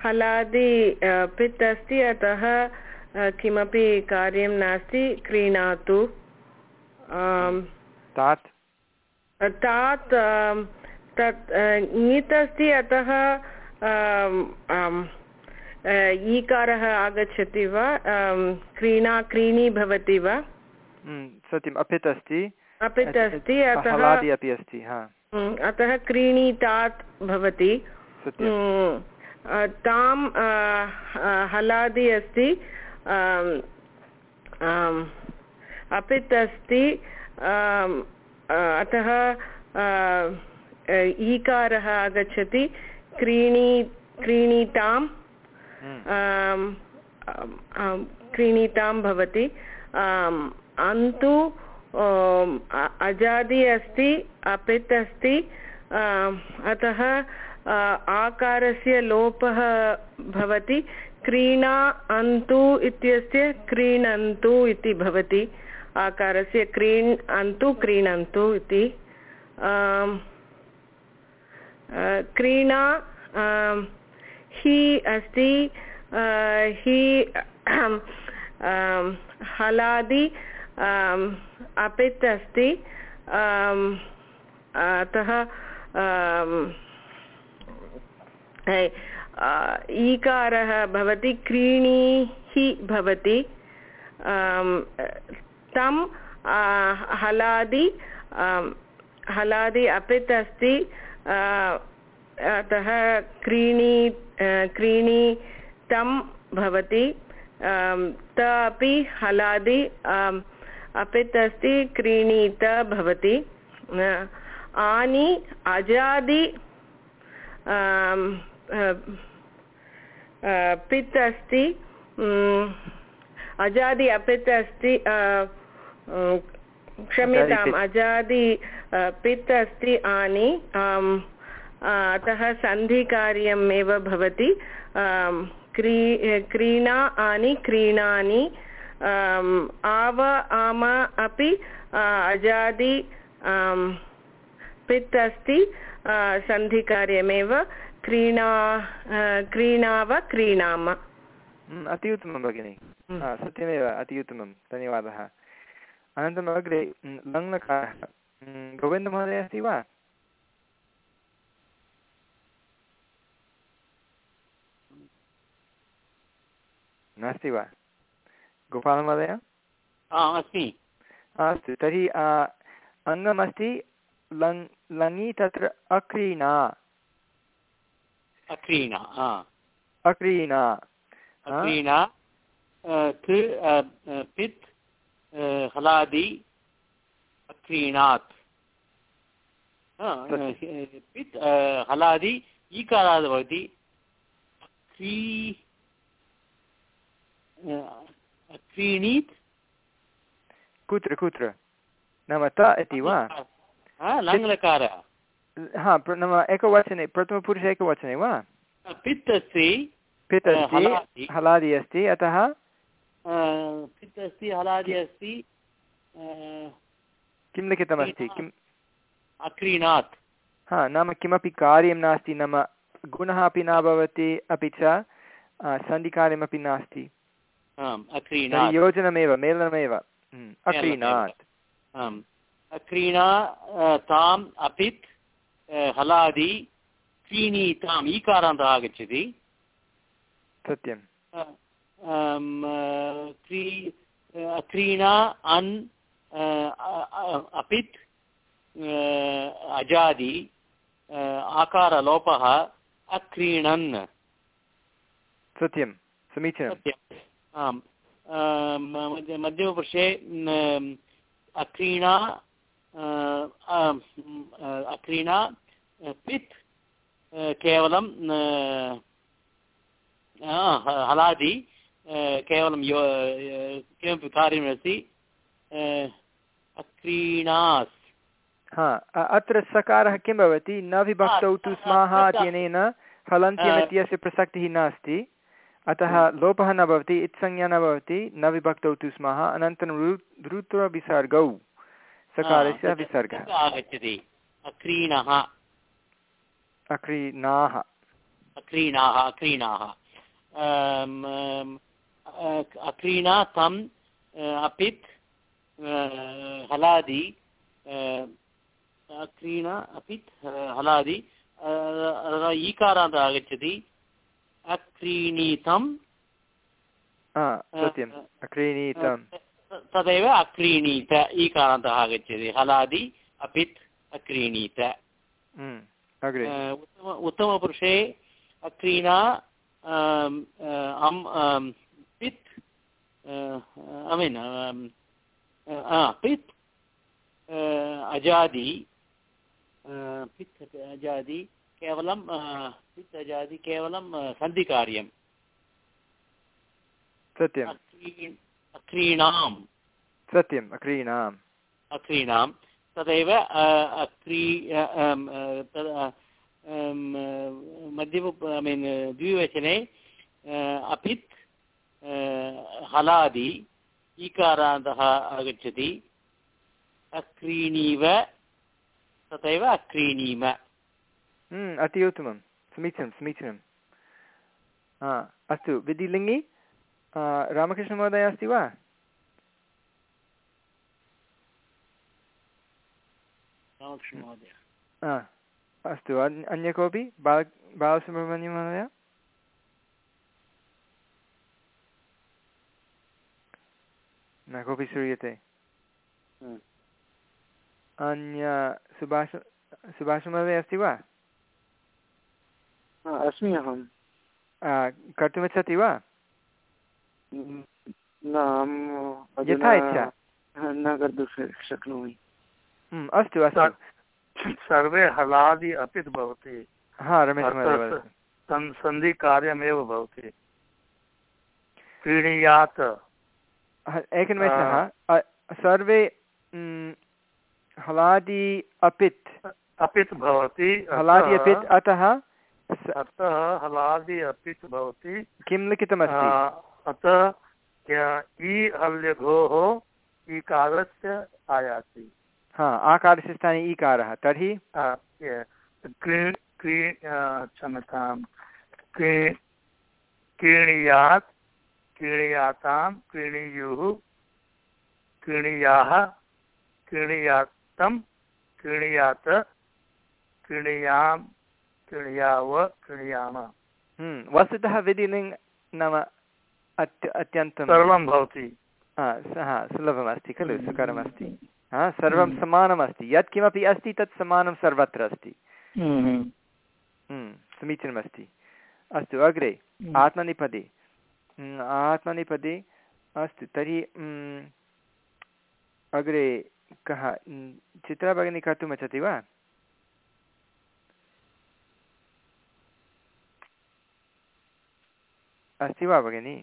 हलादि पित् अस्ति अतः किमपि कार्यं नास्ति क्रीणातु। तात्? तात् तत् ङित् अस्ति अतः ईकारः आगच्छति वा? क्रीणा क्रीणी भवति वा? सत्यम् अपित् अस्ति। अपित् अस्ति अतः अपि अस्ति अतः क्रीणीतात् भवति। तां हलादि अस्ति। अपित् अस्ति अतः ईकारः आगच्छति क्रीणी क्रीणीतां क्रीणीतां भवति। अन्तु अजादि अस्ति अपित् अस्ति अतः आकारस्य लोपः भवति क्रीणा अन्तु इत्यस्य क्रीणन्तु इति भवति। आकारस्य क्रीण् अन्तु क्रीणन्तु इति। क्रीणा हि अस्ति हि हलादि अपित् अस्ति अतः ईकारः भवति क्रीणीः भवति। तं हलादि हलादि अपित् अस्ति अतः क्रीणी क्रीणी तं भवति। त अपि हलादि अपित् अस्ति क्रीणीत भवति। आनि अजादि पित् अस्ति अजादि अपित् अस्ति क्षम्यताम् अजादि पित् अस्ति आनि अतः सन्धिकार्यम् एव भवति क्री क्रीणा आनि क्रीणानि आव आम अपि अजादि पित् अस्ति सन्धिकार्यमेव क्रीणा क्रीणाव क्रीणाम। अति उत्तमं भगिनि। सत्यमेव अति उत्तमं। धन्यवादः। अनन्तरम् अग्रे लङ्लकारः गोविन्दमहोदय अस्ति वा? नास्ति वा? गोपालमहोदय अस्मि। अस्तु तर्हि अङ्गमस्ति लङ् लङि तत्र अक्रीणा। अक्रीणा अक्रीणा अक्रीणा पित् हलादि अक्रीणात्। पित् हलादि ईकारात् भवति। क्री अक्रीणीत्। कुत्र कुत्र? नाम त इति वा? लङ्लकार। हा नाम एकवचने प्रथमपुरुषे एकवचने वा? पित् अस्ति पित् अस्ति हलादि। अस्ति अतः? पित् अस्ति हलादि अस्ति किं लिखितमस्ति? किं? अक्रीणात्। हा नाम किमपि कार्यं नास्ति नाम गुणः अपि न भवति अपि च सन्धिकार्यमपि नास्ति। योजनमेव मेलनमेव। हम्म, अक्रीणात्। अक्रीणा ताम् अपित् हलादि क्रीणीताम् ईकारान्तः आगच्छति। सत्यं क्री अक्रीणा अन् अपित् अजादि आकारलोपः अक्रीणन्। सत्यं समीचीनं सत्यम्। आम्। मध्यमपुरुषे अक्रीणा अक्रीणा पित् केवलं ह- हलादि केवलं यो किमपि कार्यं नास्ति अ, अक्रीणास्। हा अत्र सकारः किं भवति? न विभक्तौ तु स्माः इत्यनेन हलन्त्यमित्यस्य प्रसक्तिः नास्ति। अतः लोपः न भवति इत्संज्ञा न भवति न विभक्तौ तु स्माः अनन्तरं ऋ ऋत्वविसर्गौ सकारस्य विसर्गः। आगच्छति अक्रीणः। अक्रीणाः। अक्रीणाः अक्रीणाः। अक्रीणा तम् अपित् हलादि अक्रीणा अपित् हलादि ईकारान्त आगच्छति। अक्रीणीतम् सत्यम् अक्रीणीतम्। तदेव अक्रीणीत ईकारान्तः आगच्छति। हलादि अपित् अक्रीणीत। हम्म, उत्तम उत्तमपुरुषे अक्रीणा पित् ऐ मीन् पित् अजादि पित् अजादि केवलं पित् अजादि केवलं सन्धिकार्यम् सत्यम् अक्री- अक्रीणाम् सत्यम् अक्रीणाम् अक्रीणां तदेव अक्री मध्यम ऐ मीन् द्विवचने अपित् हलादि ईकारान्तः आगच्छति अक्रीणीव तथैव अक्रीणीम। हम्म, अति उत्तमं समीचीनं समीचीनं। अस्तु विधिलिङ्गि रामकृष्णमहोदय अस्ति वा? रामकृष्णमहोदय हा अस्तु अन्य कोऽपि? बाल बालसुब्रह्मण्यं महोदय? न कोऽपि श्रूयते। अन्य सुभाष सुभाषमहोदय अस्ति वा? अस्मि अहं। कर्तुमिच्छति वा? न यथा इच्छा। न कर्तुं शक्नोमि। अस्तु अस्तु। सर्वे हलादि अपि भवति। हा सन्- सन्धिकार्यमेव भवति। क्रीणीयात् एकनिमेषः। सर्वे म्, हलादि अपित्। अपित् भवति हलादि अपित् अतः अतः हलादि अपित् भवति। किं लिखितमस्ति? अतः य- इ हल्यघोः ईकारस्य आयाति। हा स्थाने ईकारः तर्हि? क्षम्यतां क्री क्रीणीयात् क्रीणीयातां क्रीणीयुः क्रीणीयाः क्रीणीयातं क्रीणीयात् क्रीणीयां क्रीणीयाव क्रीणीयाम। हम्म, वस्तुतः विधिलिङ्ग् नाम अत्य अत्यन्तं सरलं भवति। हा स- हा सुलभमस्ति खलु हम्म। सुकरमस्ति हा सर्वं हम्म। समानमस्ति यत्किमपि अस्ति तत् समानं सर्वत्र अस्ति हम्म। हम्म, समीचीनमस्ति अस्तु अग्रे हम्म। आत्मनिपदे हम्म, आत्मनिपदे अस्तु तर्हि हम्म, अग्रे कः हम्म, चित्रा भगिनी कर्तुमिच्छति वा अस्ति वा भगिनी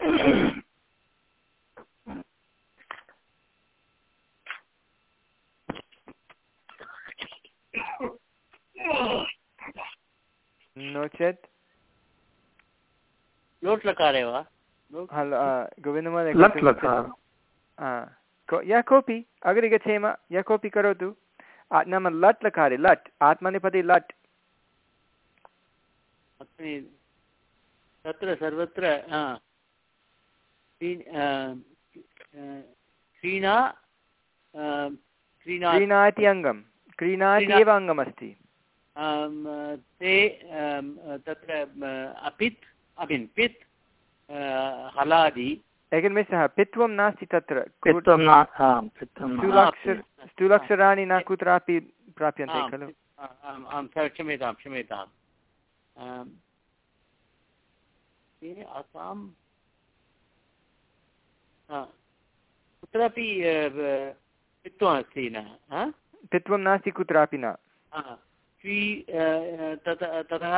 [coughs] [coughs] नो चेत् लोट् लकारे वा गोविन्दमहोदय? हा, यः कोऽपि अग्रे गच्छेम यः कोऽपि करोतु नाम लट् लकारे लट् आत्मनेपदे लट् अत्र तत्र सर्वत्र हा, क्रीणा क्रीणा क्रीणा इति अङ्गं क्रीणा इति क्रीणा- एव अङ्गमस्ति ते तत्र अपित् अमिन् पित् हलादि। एकनिमेषः पित्वं नास्ति तत्र। स्थूलाक्षराणि न कुत्रापि प्राप्यन्ते खलु? आं क्षम्यतां क्षम्यताम् आसां कुत्रापि अ, ब- पित्वमस्ति न पित्वं नास्ति कुत्रापि न। हा, क्री तत ततः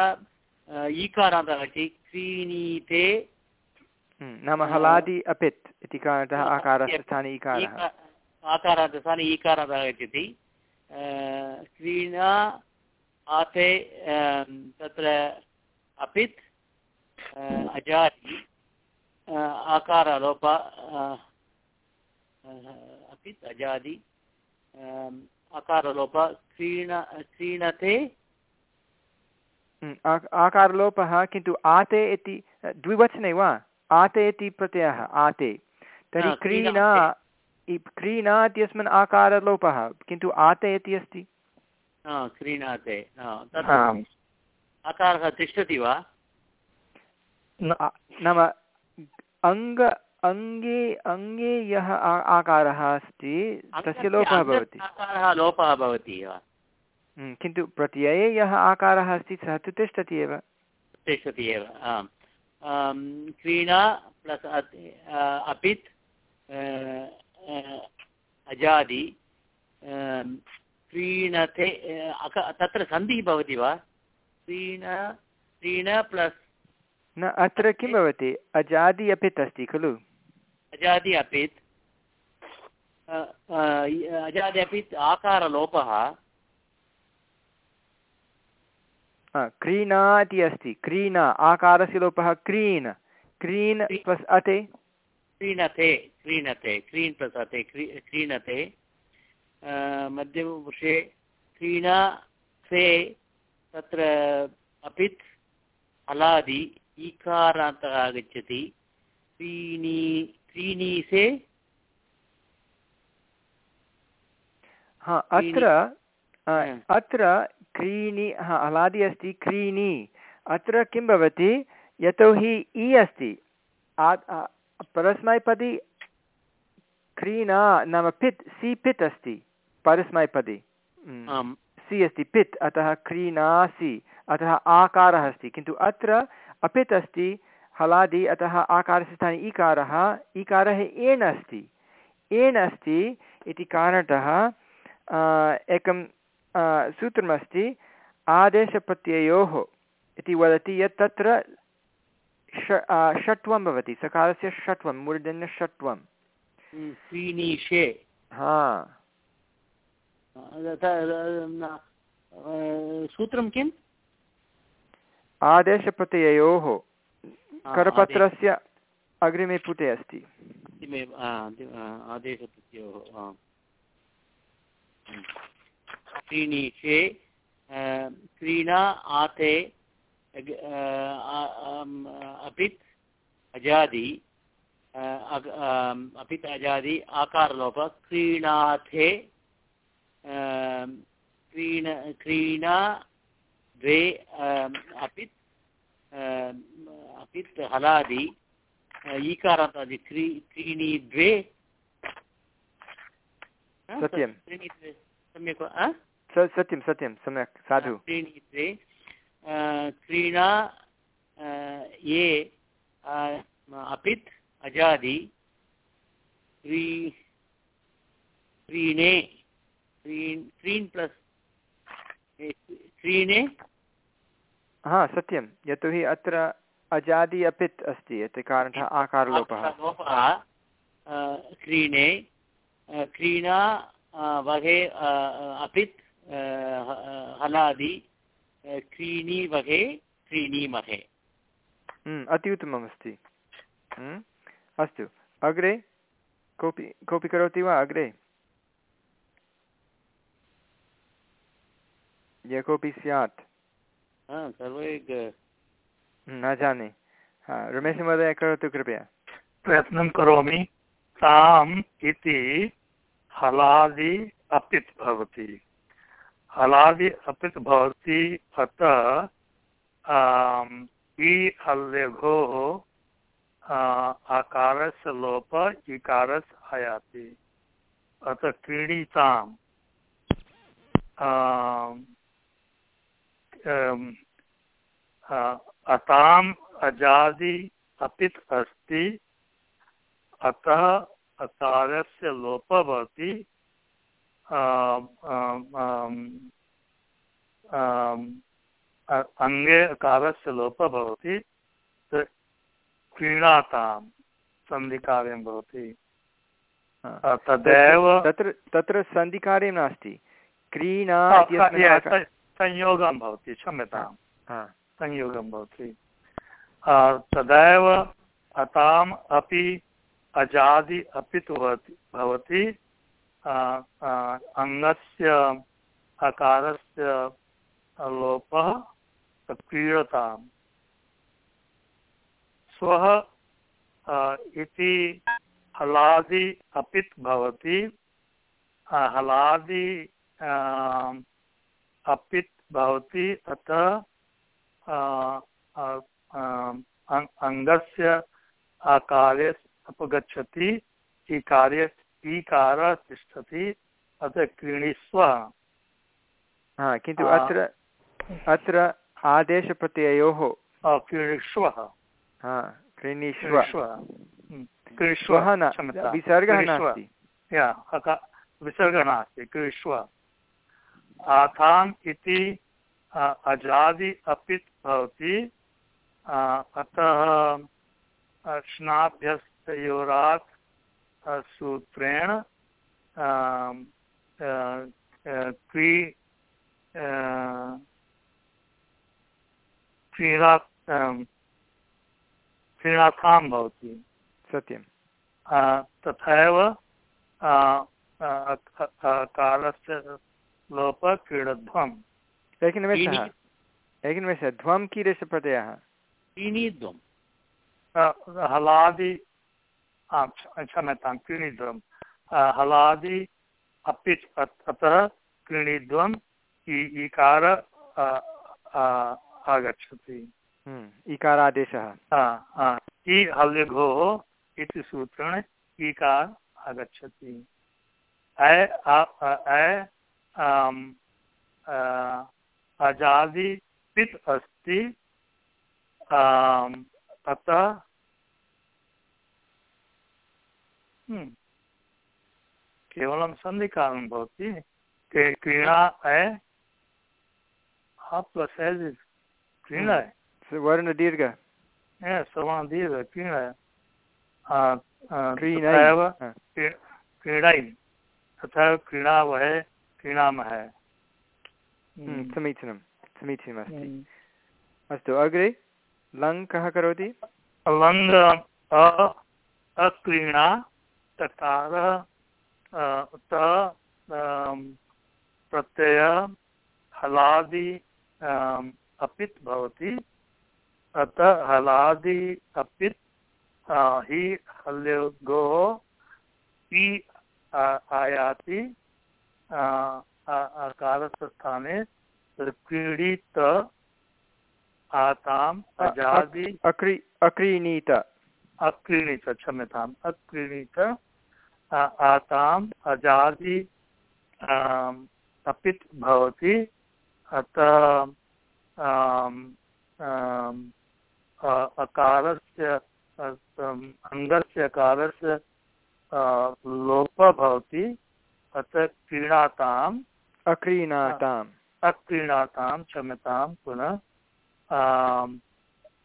अ, ईकारान्तः चि क्रीणीते हम्म, नाम हलादि अपित् इति कारणतः आकारस्य स्थाने इकारः ईका- आकारात् स्थाने ईकारात् आगच्छति क्रीणा आते तत्र अपित् अ, अजादि अ, आकारलोप अपित् अजादि अम, आकारलोप क्रीण क्रीणते हम्म, आकारलोपः किन्तु आते इति द्विवचने वा? आते इति प्रत्ययः आते। तर्हि क्रीणा। क्रीणा इत्यस्मिन् आकारलोपः किन्तु आते इति अस्ति? हा, क्रीणाते आकारः तिष्ठति वा? नाम अङ्ग अङ्गे अङ्गे यः आकारः अस्ति तस्य लोपः भवति। आकारः लोपः भवति वा हम्म, किन्तु प्रत्यये यः आकारः अस्ति सः तु तिष्ठति एव। तिष्ठति एव आम्। क्रीणा प्लस् अपित् अजादि क्रीणते तत्र सन्धिः भवति वा? क्रीण क्रीण प्लस् न अत्र किं भवति? अजादि अपित् अस्ति खलु। अजादि अपित् अजादि अपित् आकारलोपः। क्रीणा इति अस्ति। क्रीणा आकारस्य लोपः क्रीन् क्रीन् प्लस् अते। क्रीणते क्रीणते क्रीन् प्लस् अते क्रीणते। मध्यमपुरुषे क्रीणा से तत्र अपित् हलादि ईकारान्तः आगच्छति। क्रीणी क्रीणीसे हा क्रीणि- अत्र आ, अत्र क्रीणि हा हलादि अस्ति क्रीणि। अत्र किं भवति? यतोहि इ अस्ति। परस्मैपदी क्रीणा नाम पित् सि पित् अस्ति परस्मैपदी। सि अस्ति पित् अतः क्रीणासि अतः आकारः अस्ति। किन्तु अत्र अपित् अस्ति हलादि अतः आकारस्य स्थाने ईकारः ईकारः एन् अस्ति। एन् अस्ति इति कारणतः एकं सूत्रमस्ति आदेशप्रत्ययोः इति वदति यत् तत्र षट्वं भवति सकारस्य षट्वं मूर्धन्यषट्वं। क्रीणीषे हा। सूत्रं किम्? आदेशप्रत्ययोः। करपत्रस्य अग्रिमे पुटे अस्ति। क्रीणीषे क्रीणा आते अपित् अजादि अपित् अजादि आकारलोप क्रीणाथे क्रीण क्रीणा द्वे अपित् अपित् हलादि ईकारान्तादि क्री त्रीणि द्वे सत्यं। त्रीणि द्वे सम्यक् वा सत्यं सत्यं सम्यक् साधु त्रीणि द्वे क्रीणा ये अपित् अजादि क्री क्रीणे क्रीन् क्रीन् प्लस् क्रीणे हा सत्यं यतोहि अत्र अजादि अपित् अस्ति इति कारणतः आकारलोपः। लोपः क्रीणे क्रीणा आ, अपित् हलादि क्रीणी वहे क्रीणीमहे हम्म, अति उत्तममस्ति। हम्म, अस्तु अग्रे कोऽपि कोऽपि करोति वा? अग्रे? यः कोऽपि स्यात्? सर्वे न जाने। हा रमेशमहोदय करोतु कृपया। प्रयत्नं करोमि। ताम् इति हलादि अपित् भवति। हलादि अपित् भवति अतः इ हल्यघोः आकारस्य लोप इकारस्य आयाति अतः क्रीडिताम्। अताम् अजादि अपित् अस्ति अतः अकारस्य लोपः भवति अङ्गे अकारस्य लोपः भवति त- क्रीडातां सन्धिकार्यं भवति। तदेव तत्र तत्र सन्धिकार्यं नास्ति। क्रीणा संयोगं भवति क्षम्यताम्। संयोगं भवति। अ, तदेव अताम् अपि अजादि अपि तु भवति अङ्गस्य अकारस्य लोपः क्रीडताम् अ, इति हलादि अपित् भवति। हलादि अपित् भवति। अतः अङ्गस्य आकारे अपगच्छति इकार्य ईकारः तिष्ठति अतः क्रीणीस्व हा किन्तु अत्र अत्र आदेशप्रत्ययोः क्रीणीष्वः। हा हम्म, न विसर्गः नास्ति। विसर्गः नास्ति क्रीष्व आथाम् इति अजादि अपित् भवति। अ, अतः स्नाभ्यस्तयोरात् सूत्रेण अ, अ, क्री क्रीडा आम्, क्रीडाथां भवति। सत्यं अ, तथैव कालस्य लोपः क्रीडध्वम्। एकनिमेषः एकनिमेषः ध्वं कीदृशप्रत्ययः त्रीणीद्वम् अ, हलादि आं, क्षम्यतां क्रीणिध्वम् अ, हलादि अपि अतः इकार अ, अ, आगच्छति इकारादेशः इ हल्यघोः इति सूत्रेण ईकार आगच्छति अजादि पित् अस्ति अतः हम्म, केवलं सन्धिकारणं भवति के क्रीडा अय हा प्लस् एस् इस् क्रीडा वर्णदीर्घ समाधीर्घ क्रीडा तथैव क्री- क्रीडै तथा क्रीडावहे क्रीडामः हम्म, समीचीनं समीचीनमस्ति। अस्तु। अग्रे लङ् कः करोति? लङ् अक्रीणा तकार त प्रत्यय हलादि अपित् भवति। अतः हलादि अपित् हि हल्यगोः इ आयाति अकारस्य स्थाने क्रीडित आताम् अजादि अक्री अक्रीणीत। अक्रीणीत क्षम्यताम्। अक्रीणीत आताम् अजादि अपित् भवति। अतः अकारस्य अङ्गस्य अकारस्य लोपः भवति। अतः क्रीडाताम् अक्रीणाताम्। अक्रीडातां क्षम्यतां पुनः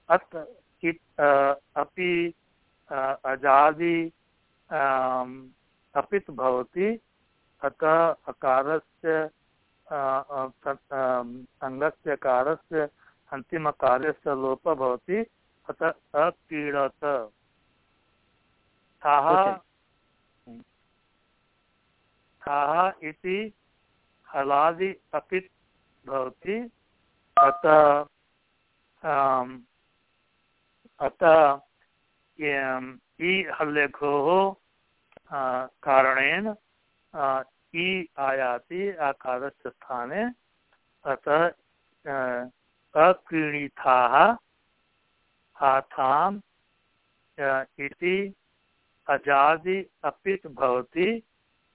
अत् अपि अजादि अपित् भवति अतः अकारस्य अ, अ, तत्, आम्, अङ्गस्य कारस्य अन्तिमकार्यस्य लोपः भवति अतः अक्रीडत ताः सत्यम्। इति हलादि अपित् भवति। अतः अतः इ हल्लेखोः कारणेन इ आयाति आकारस्य स्थाने अतः आ, अक्रीणिताः हाथाम् इति अजादि अपित् भवति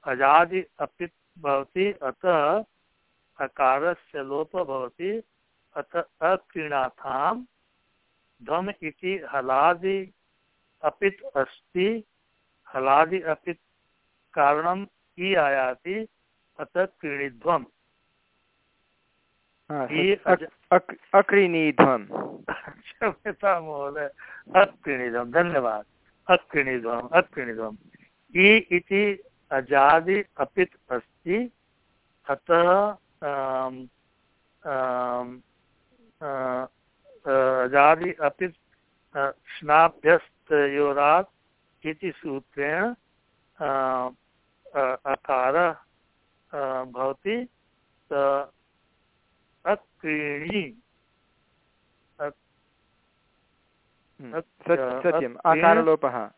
अजादि अपित् भवति अतः अकारस्य लोपः भवति अतः अक्रीणाथां ध्वम इति हलादि अपित् अस्ति हलादि अपित् कारणम् इ आयाति अतः क्रीणिध्वम्। अक्रीणीध्वम्। क्षम्यतां महोदय अक्रीणिध्वं धन्यवादः। अक्रीणिध्वम् अक्रीणिध्वम्। इ इति अजादि अपित् अस्ति अतः आम्, आम्, आ, अजादि अपित् अ, स्नाभ्यस्तयोरात् इति सूत्रेण अकारः भवति अक्रीणि। अक्- सत्- सत्यम्। अक्रीण- आकारलोपः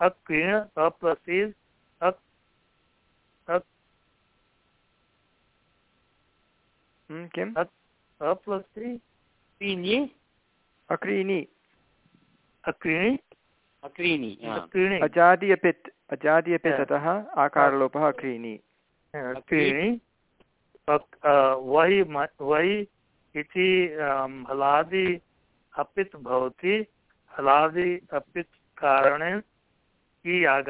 अक्रीण अप्रसीद् हम्म, किम् अप्रसि त्रीणि अक्रीणी अक्रीणि अक्रीणि। अक्रीणि अजादि अपित् अजादि अपित् हा. अतः आकारलोपः अक्रीणी अक्रीणि अक्- अ, वहि म- वहि इति हलादि अपित् भवति हलादि अपित् कारणेन इ आग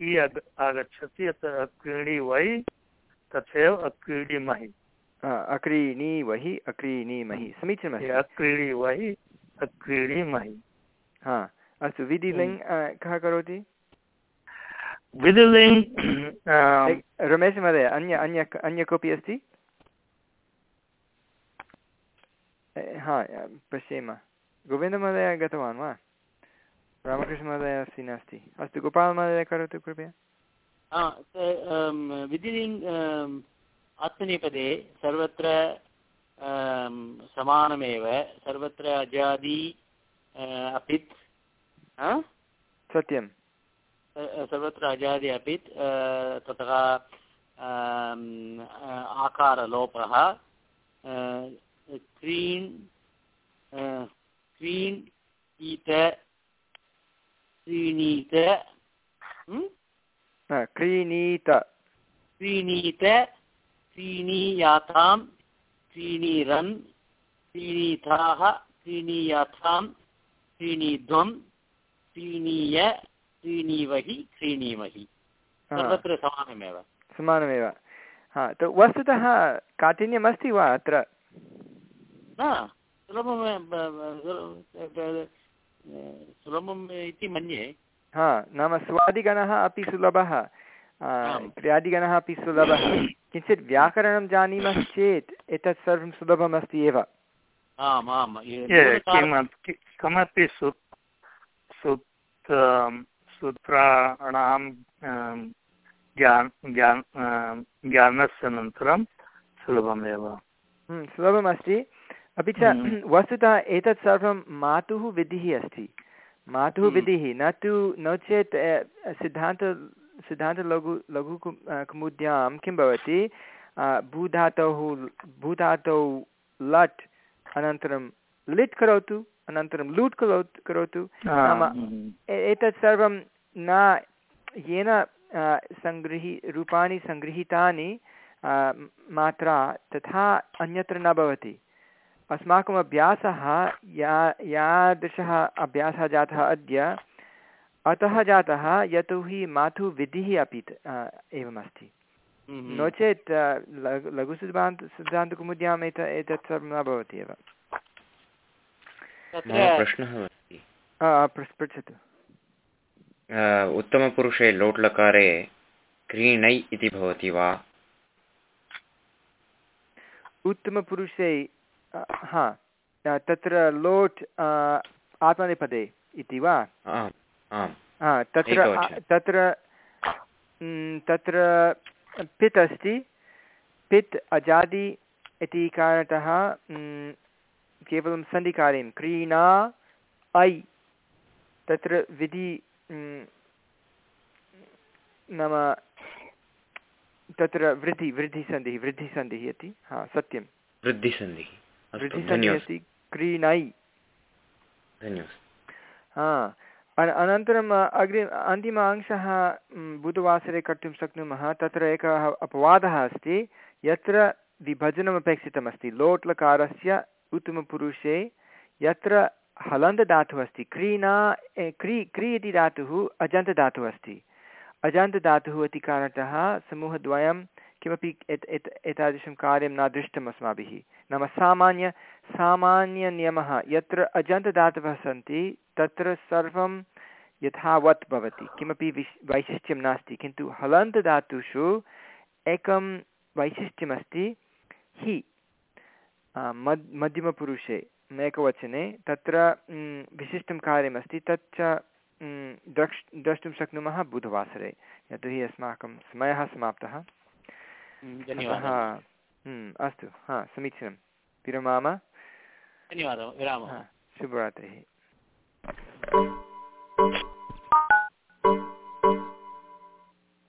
इ आग- आगच्छति अतः अक्रीणि वै तथैव अक्रीडिमहि हा, अक्रीणीवहि अक्रीणीमहि समीचीनमस्ति अक्रीडि वै अक्रीडिमहि हा अस्तु विधिलिङ्ग् कः करोति? विधिलिङ्ग् रमेश महोदय अन्य अन्य अन्य कोऽपि अस्ति? हा पश्येम। गोविन्दमहोदय गतवान् वा? रामकृष्णमहोदय अस्ति नास्ति। अस्तु गोपालमहोदय करोतु कृपया। विधिलिङ्ग् आत्मनेपदे सर्वत्र समानमेव सर्वत्र अजादि अपित्? सत्यं सर्वत्र अजादि अपित् ततः आकारलोपः क्रीन् क्रीन् ईत क्रीणीत क्रीणीत। क्रीणीत क्रीणीयातां क्रीणीरन् क्रीणीथाः क्रीणीयाथां क्रीणीध्वं क्रीणीय क्रीणीवहि क्रीणीमहि। सर्वत्र समानमेव। समानमेव। हा तु वस्तुतः काठिन्यमस्ति वा अत्र? न सुलभं सुलभम् इति मन्ये। हा नाम स्वादिगणः अपि सुलभः. क्रियादिगणः अपि सुलभः। किञ्चित् व्याकरणं जानीमश्चेत् एतत् सर्वं सुलभमस्ति एव। आम् आम्। ये, किम- कि- कमपि सूत्राणां ज्ञान ज्ञान अम्, ज्ञानस्य अनन्तरं सुलभमेव। हम्म, सुलभमस्ति। अपि च हम्म. वस्तुतः एतत् सर्वं मातुः विधिः अस्ति। मातुः हम्म. विधिः न तु नो चेत् सिद्धान्त सिद्धान्तलघु लघु कौमुद्यां किं भवति? भूधातोः भूधातौ लट् अनन्तरं लिट् करोतु अनन्तरं लूट् करोतु करोतु। नाम एतत् सर्वं न येन सङ्गृही रूपाणि सङ्गृहीतानि मात्रा तथा अन्यत्र न भवति। अस्माकम् अभ्यासः या यादृशः अभ्यासः जातः अद्य अतः जातः यतोहि मातुः विधिः अपि एवमस्ति। नो चेत् लघुसिद्धान्त सिद्धान्तकौमुद्याम् एत एतत् सर्वं न भवति एव। पृच्छतु। उत्तमपुरुषे लोट्लकारे क्रीणै इति भवति वा? उत्तमपुरुषे हा अ, तत्र लोट् आत्मनेपदे इति वा? हा तत्र तत्र तत्र पित् अस्ति। पित् अजादि इति कारणतः केवलं सन्धिकार्यं क्रीणा ऐ तत्र विधि नाम तत्र वृद्धि वृद्धिसन्धिः वृद्धिसन्धिः इति। हा सत्यं वृद्धिसन्धिः। क्रीणै हा अनन्तरम् अग्रि अन्तिम अंशः बुधवासरे कर्तुं शक्नुमः तत्र एकः अपवादः अस्ति यत्र विभजनमपेक्षितमस्ति लोट् लकारस्य उत्तमपुरुषे यत्र हलन्तदातुः अस्ति क्रीणा क्री क्री इति धातुः अजन्तदातुः अस्ति। अजन्तदातुः इति कारणतः समूहद्वयं किमपि एतादृशं कार्यं न दृष्टम् अस्माभिः। नाम सामान्य, सामान्यनियमः यत्र अजन्तदातवः सन्ति, तत्र सर्वं यथावत् भवति। किमपि विश्, वैशिष्ट्यं नास्ति। किन्तु हलन्तदातुषु एकं वैशिष्ट्यमस्ति, हि मद्, मध्यमपुरुषे एकवचने तत्र विशिष्टं कार्यमस्ति, तच्च द्रक्ष्, द्रष्टुं शक्नुमः बुधवासरे। यतोहि अस्माकं समयः समाप्तः। अस्तु हा समीचीनं। विरमाम। धन्यवादः विरामः। शुभरात्रिः।